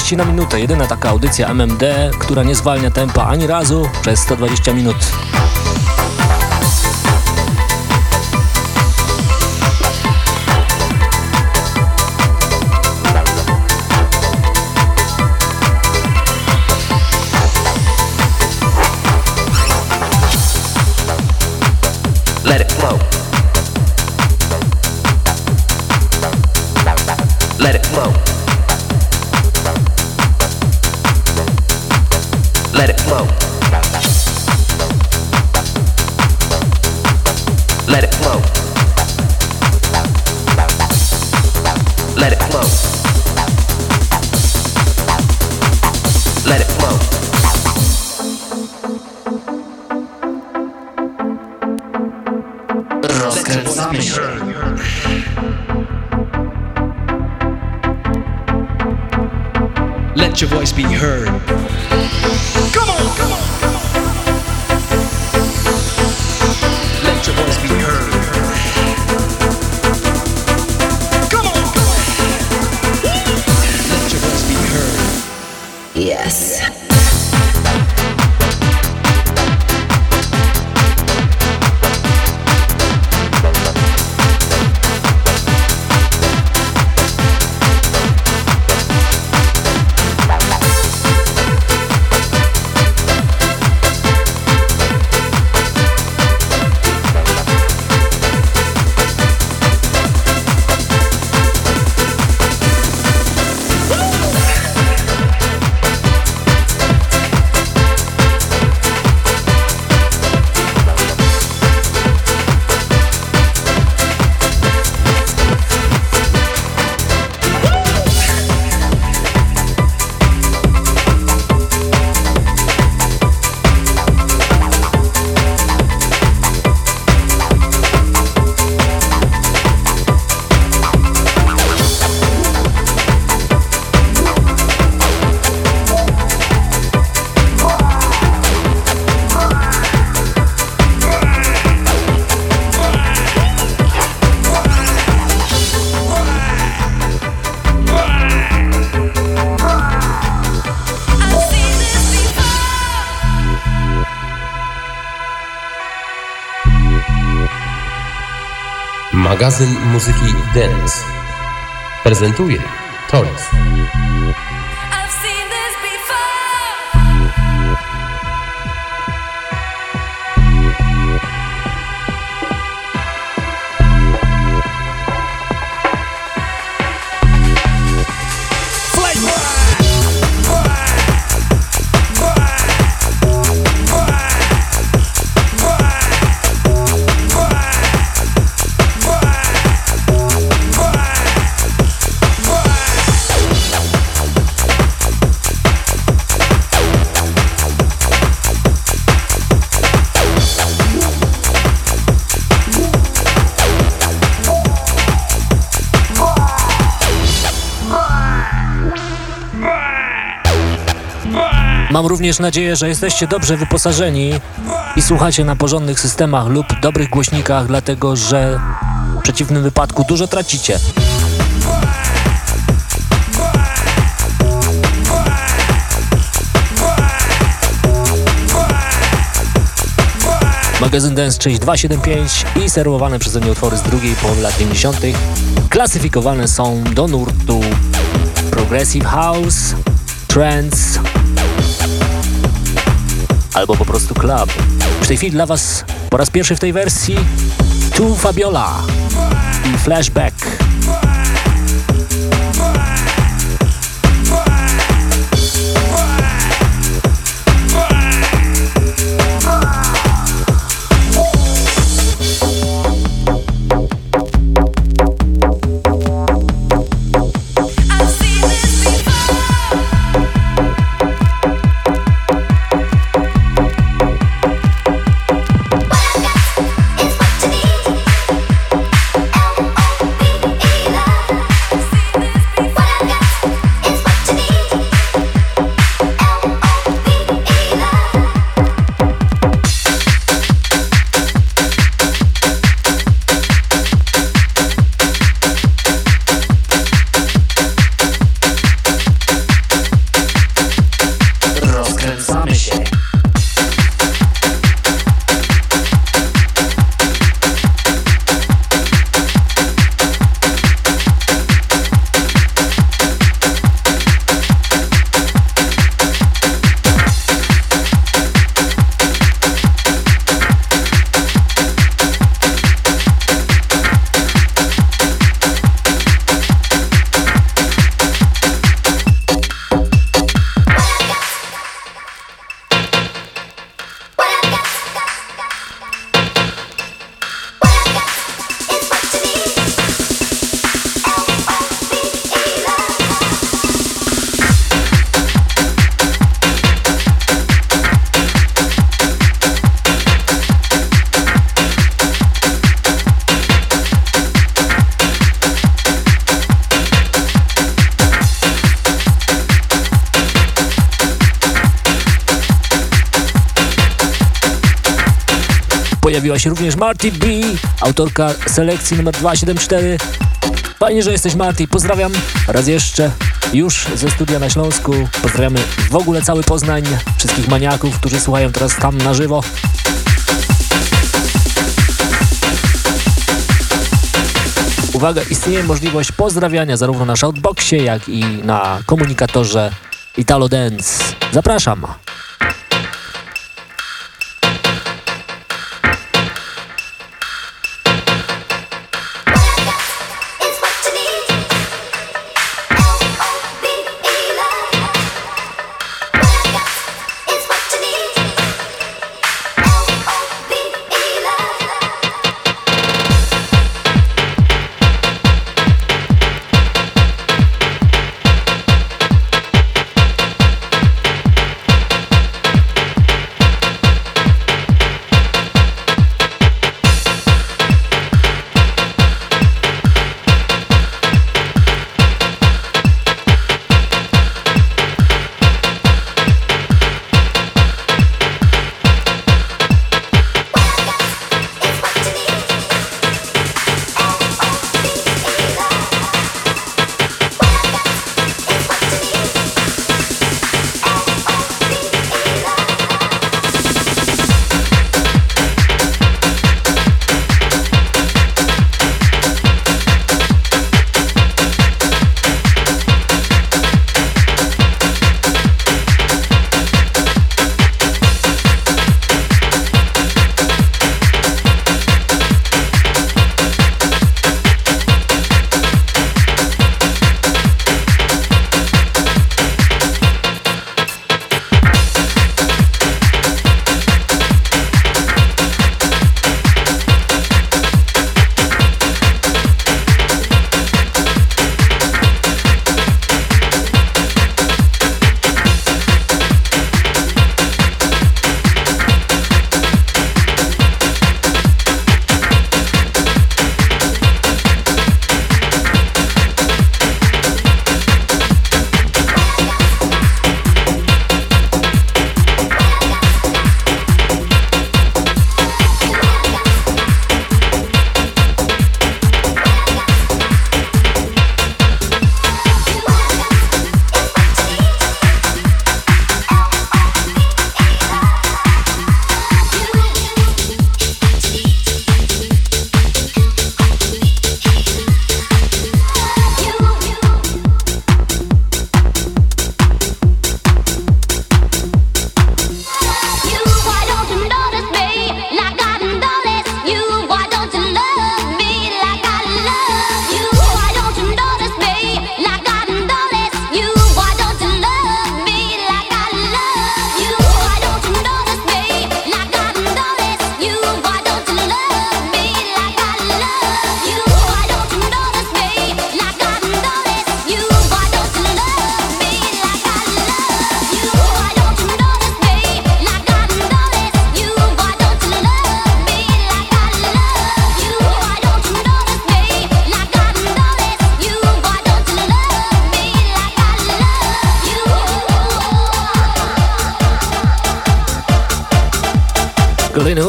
140 na minutę, jedyna taka audycja MMD, która nie zwalnia tempa ani razu przez 120 minut. Magazyn muzyki Dance prezentuje Toys. również nadzieję, że jesteście dobrze wyposażeni i słuchacie na porządnych systemach lub dobrych głośnikach, dlatego że w przeciwnym wypadku dużo tracicie. Magazyn Dance 6275 i serwowane przeze mnie utwory z drugiej połowy lat 90. klasyfikowane są do nurtu Progressive House, Trance, albo po prostu Club. W tej chwili dla Was po raz pierwszy w tej wersji Tu Fabiola i Flashback. Się również Marty B, autorka selekcji numer 274. Fajnie, że jesteś Marty, pozdrawiam raz jeszcze już ze studia na Śląsku. Pozdrawiamy w ogóle cały Poznań, wszystkich maniaków, którzy słuchają teraz tam na żywo. Uwaga, istnieje możliwość pozdrawiania zarówno na Shoutboxie, jak i na komunikatorze Italo Dance. Zapraszam!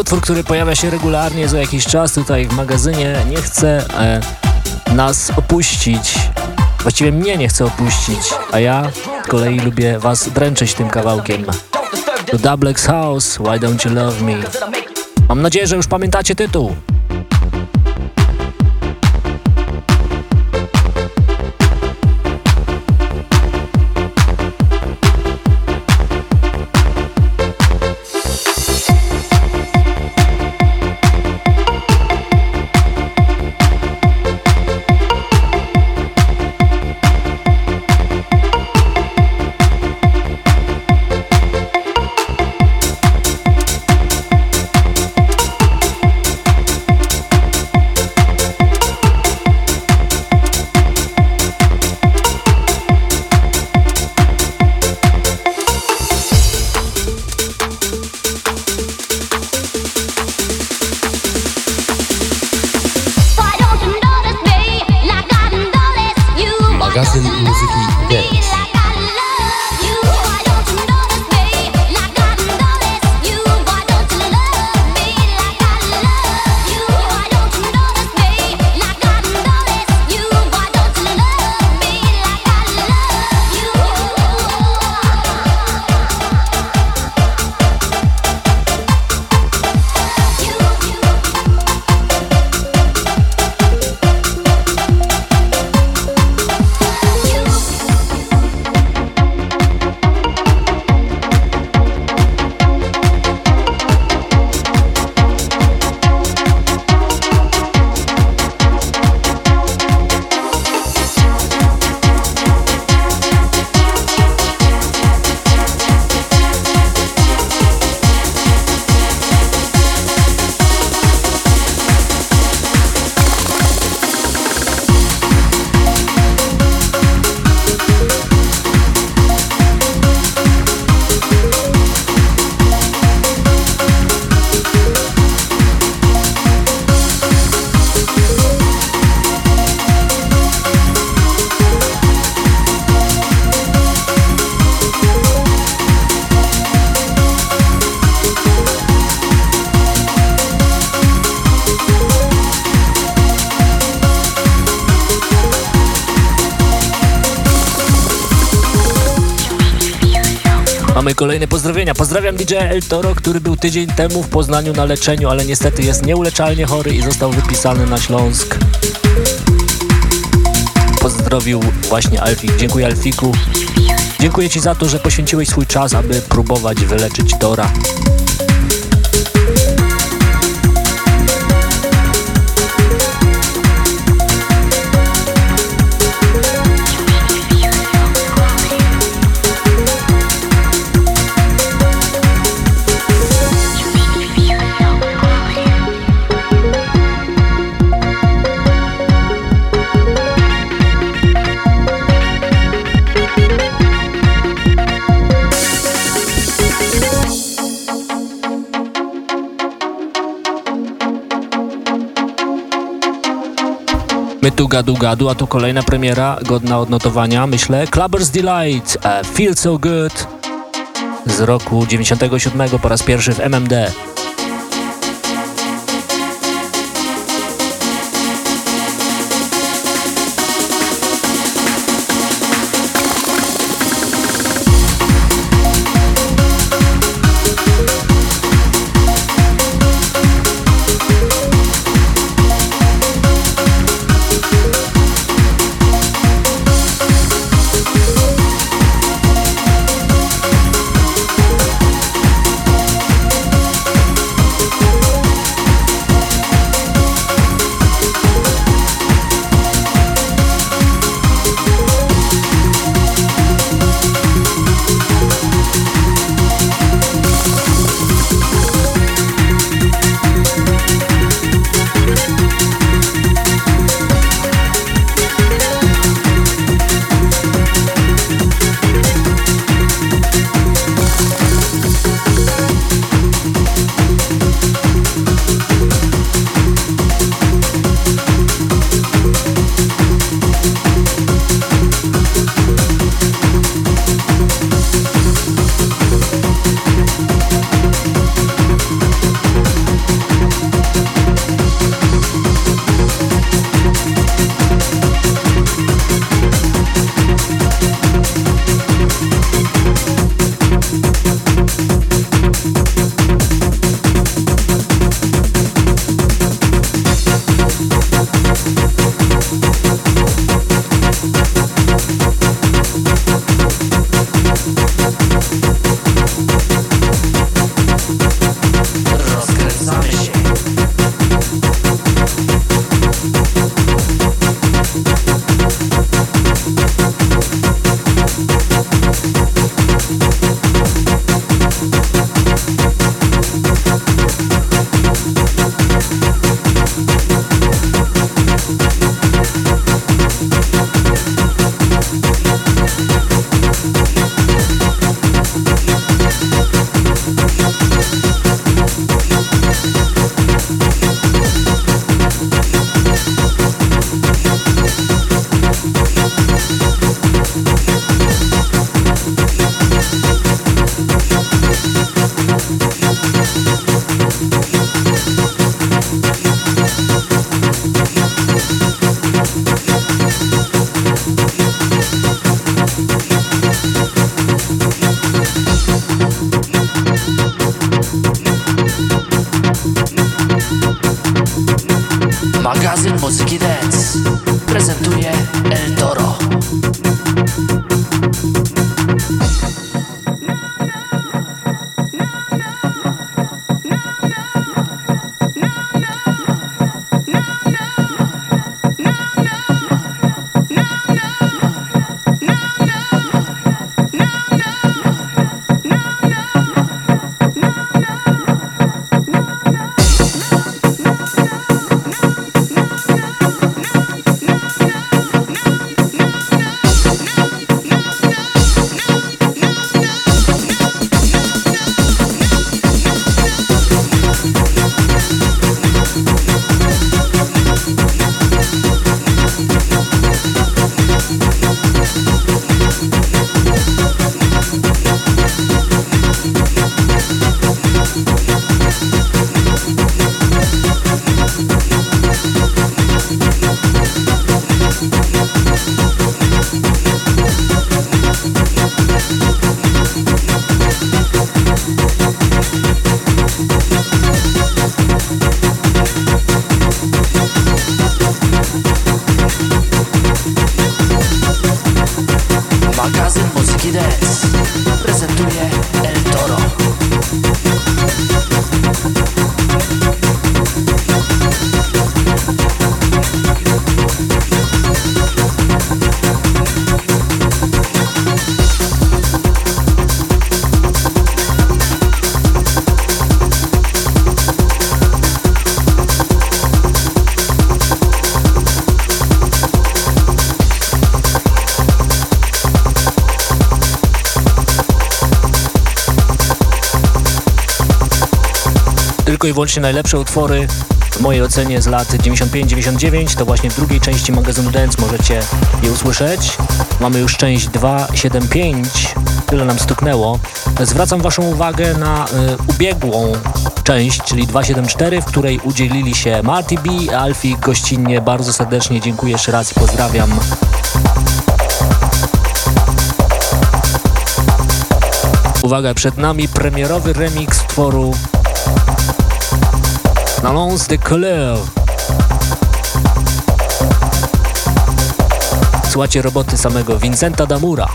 Utwór, który pojawia się regularnie za jakiś czas tutaj w magazynie, nie chce e, nas opuścić. Właściwie mnie nie chce opuścić, a ja z kolei lubię was dręczyć tym kawałkiem. To Double X House, Why Don't You Love Me? Mam nadzieję, że już pamiętacie tytuł. Kolejne pozdrowienia. Pozdrawiam DJ El Toro, który był tydzień temu w Poznaniu na leczeniu, ale niestety jest nieuleczalnie chory i został wypisany na Śląsk. Pozdrowił właśnie Alfik. Dziękuję Alfiku. Dziękuję Ci za to, że poświęciłeś swój czas, aby próbować wyleczyć Tora. My tu gadu gadu, a to kolejna premiera godna odnotowania, myślę. Clubbers Delight, uh, Feel So Good z roku 97 po raz pierwszy w MMD. Tylko i wyłącznie najlepsze utwory w mojej ocenie z lat 95-99 to właśnie w drugiej części magazynu Dance możecie je usłyszeć. Mamy już część 275, tyle nam stuknęło. Zwracam Waszą uwagę na y, ubiegłą część, czyli 274, w której udzielili się Marty B, Alfie gościnnie. Bardzo serdecznie dziękuję jeszcze raz i pozdrawiam. Uwaga, przed nami premierowy remix tworu L'Annonce de Couleur. Słuchajcie roboty samego Vincenta Damura.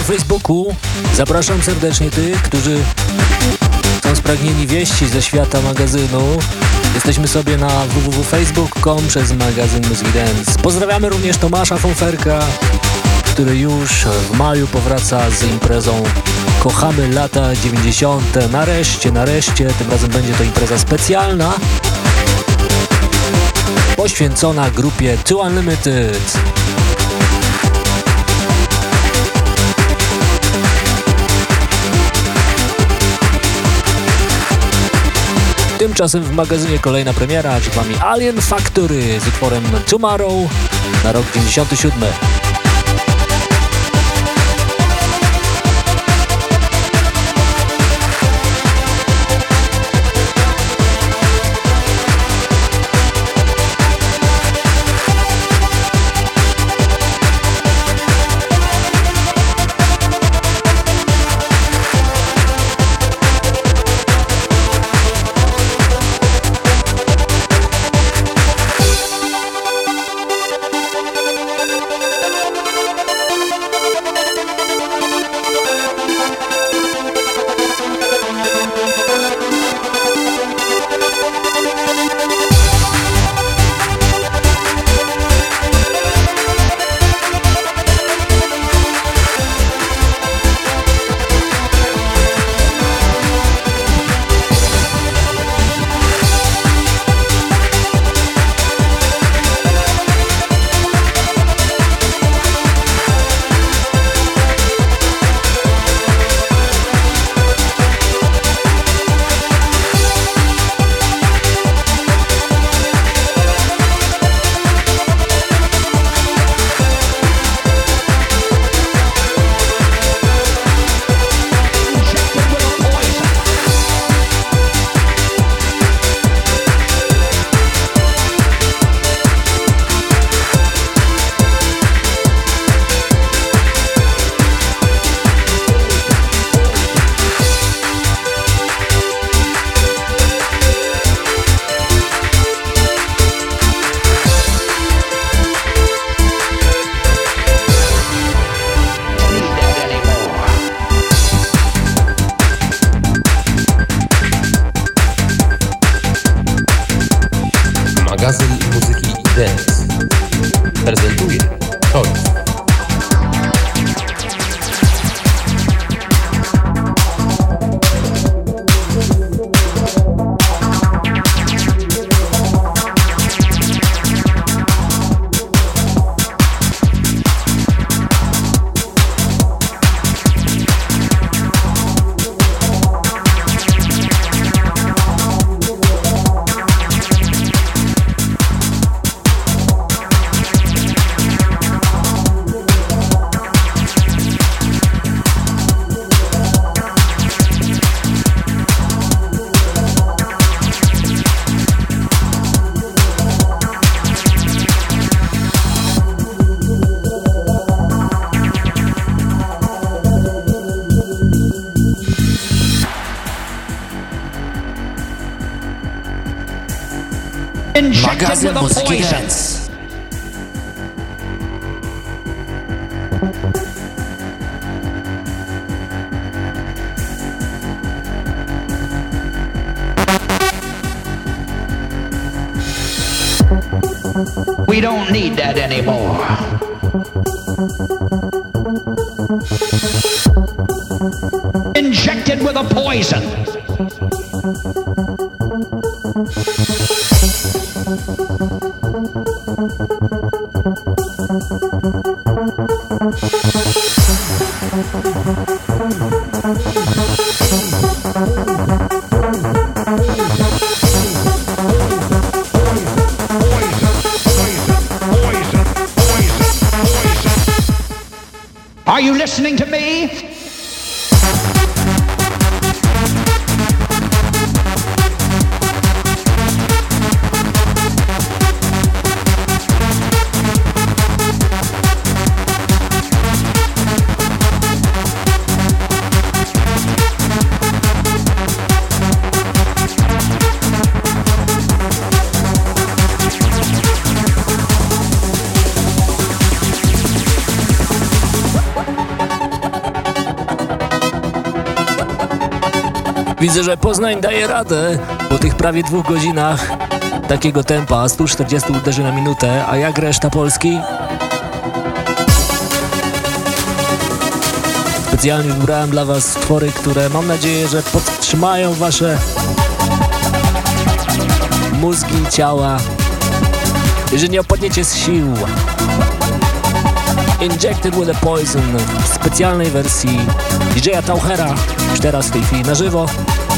Na Facebooku. Zapraszam serdecznie tych, którzy są spragnieni wieści ze świata magazynu. Jesteśmy sobie na www.facebook.com przez magazyn Music. Pozdrawiamy również Tomasza Fonferka, który już w maju powraca z imprezą Kochamy lata 90. Nareszcie, nareszcie, tym razem będzie to impreza specjalna poświęcona grupie Two Unlimited. Tymczasem w magazynie kolejna premiera, przed Wami Alien Factory z utworem Tomorrow na rok 97. Thank you. Poznań daje radę po tych prawie dwóch godzinach takiego tempa, 140 uderzy na minutę, a jak reszta Polski? Specjalnie wybrałem dla Was stwory, które mam nadzieję, że podtrzymają Wasze mózgi, ciała, że nie opadniecie z sił. Injected with a Poison w specjalnej wersji DJ-a Tauchera, już teraz w tej chwili na żywo,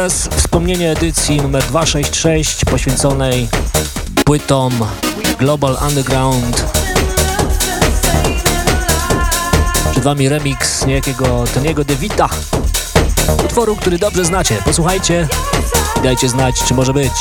teraz wspomnienie edycji numer 266 poświęconej płytom Global Underground. Przed wami remix niejakiego Toniego DeVita. Utworu, który dobrze znacie. Posłuchajcie dajcie znać, czy może być.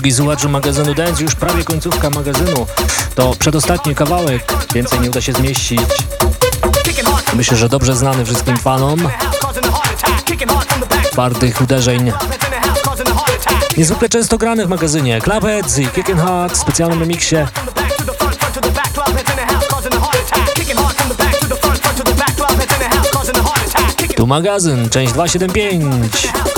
Drogi słuchaczu magazynu Dance, już prawie końcówka magazynu. To przedostatni kawałek, więcej nie uda się zmieścić. Myślę, że dobrze znany wszystkim fanom. Twardych uderzeń. Niezwykle często grany w magazynie. Clubheads i Kickin' Hard w specjalnym remiksie. Tu magazyn, część 275.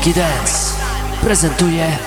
Muzyki Dance prezentuje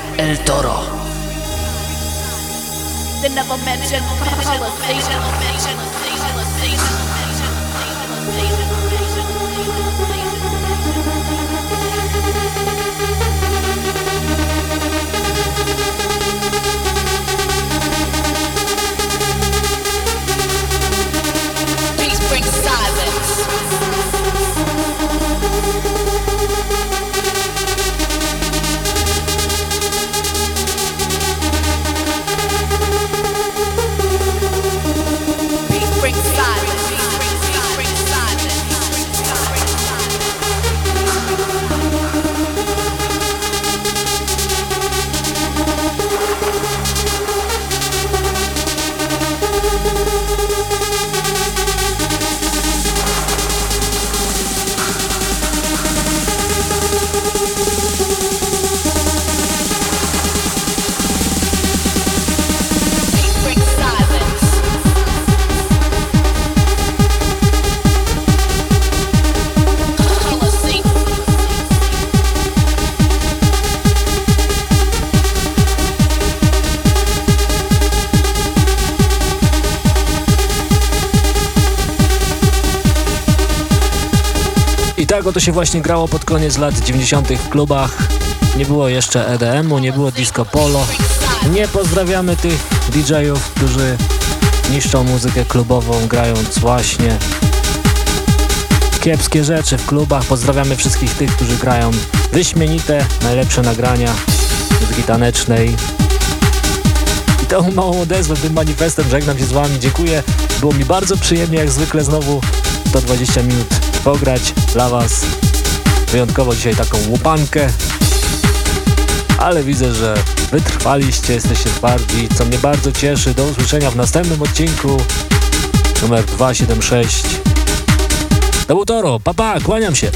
oto się właśnie grało pod koniec lat 90. w klubach. Nie było jeszcze EDM-u, nie było disco polo. Nie pozdrawiamy tych DJ-ów, którzy niszczą muzykę klubową, grając właśnie kiepskie rzeczy w klubach. Pozdrawiamy wszystkich tych, którzy grają wyśmienite, najlepsze nagrania muzyki tanecznej. I tą małą odezwę, tym manifestem żegnam się z Wami. Dziękuję. Było mi bardzo przyjemnie, jak zwykle znowu 120 minut pograć dla Was. Wyjątkowo dzisiaj taką łupankę. Ale widzę, że wytrwaliście, jesteście twardzi, co mnie bardzo cieszy. Do usłyszenia w następnym odcinku numer 276. To był Toro, papa, kłaniam się.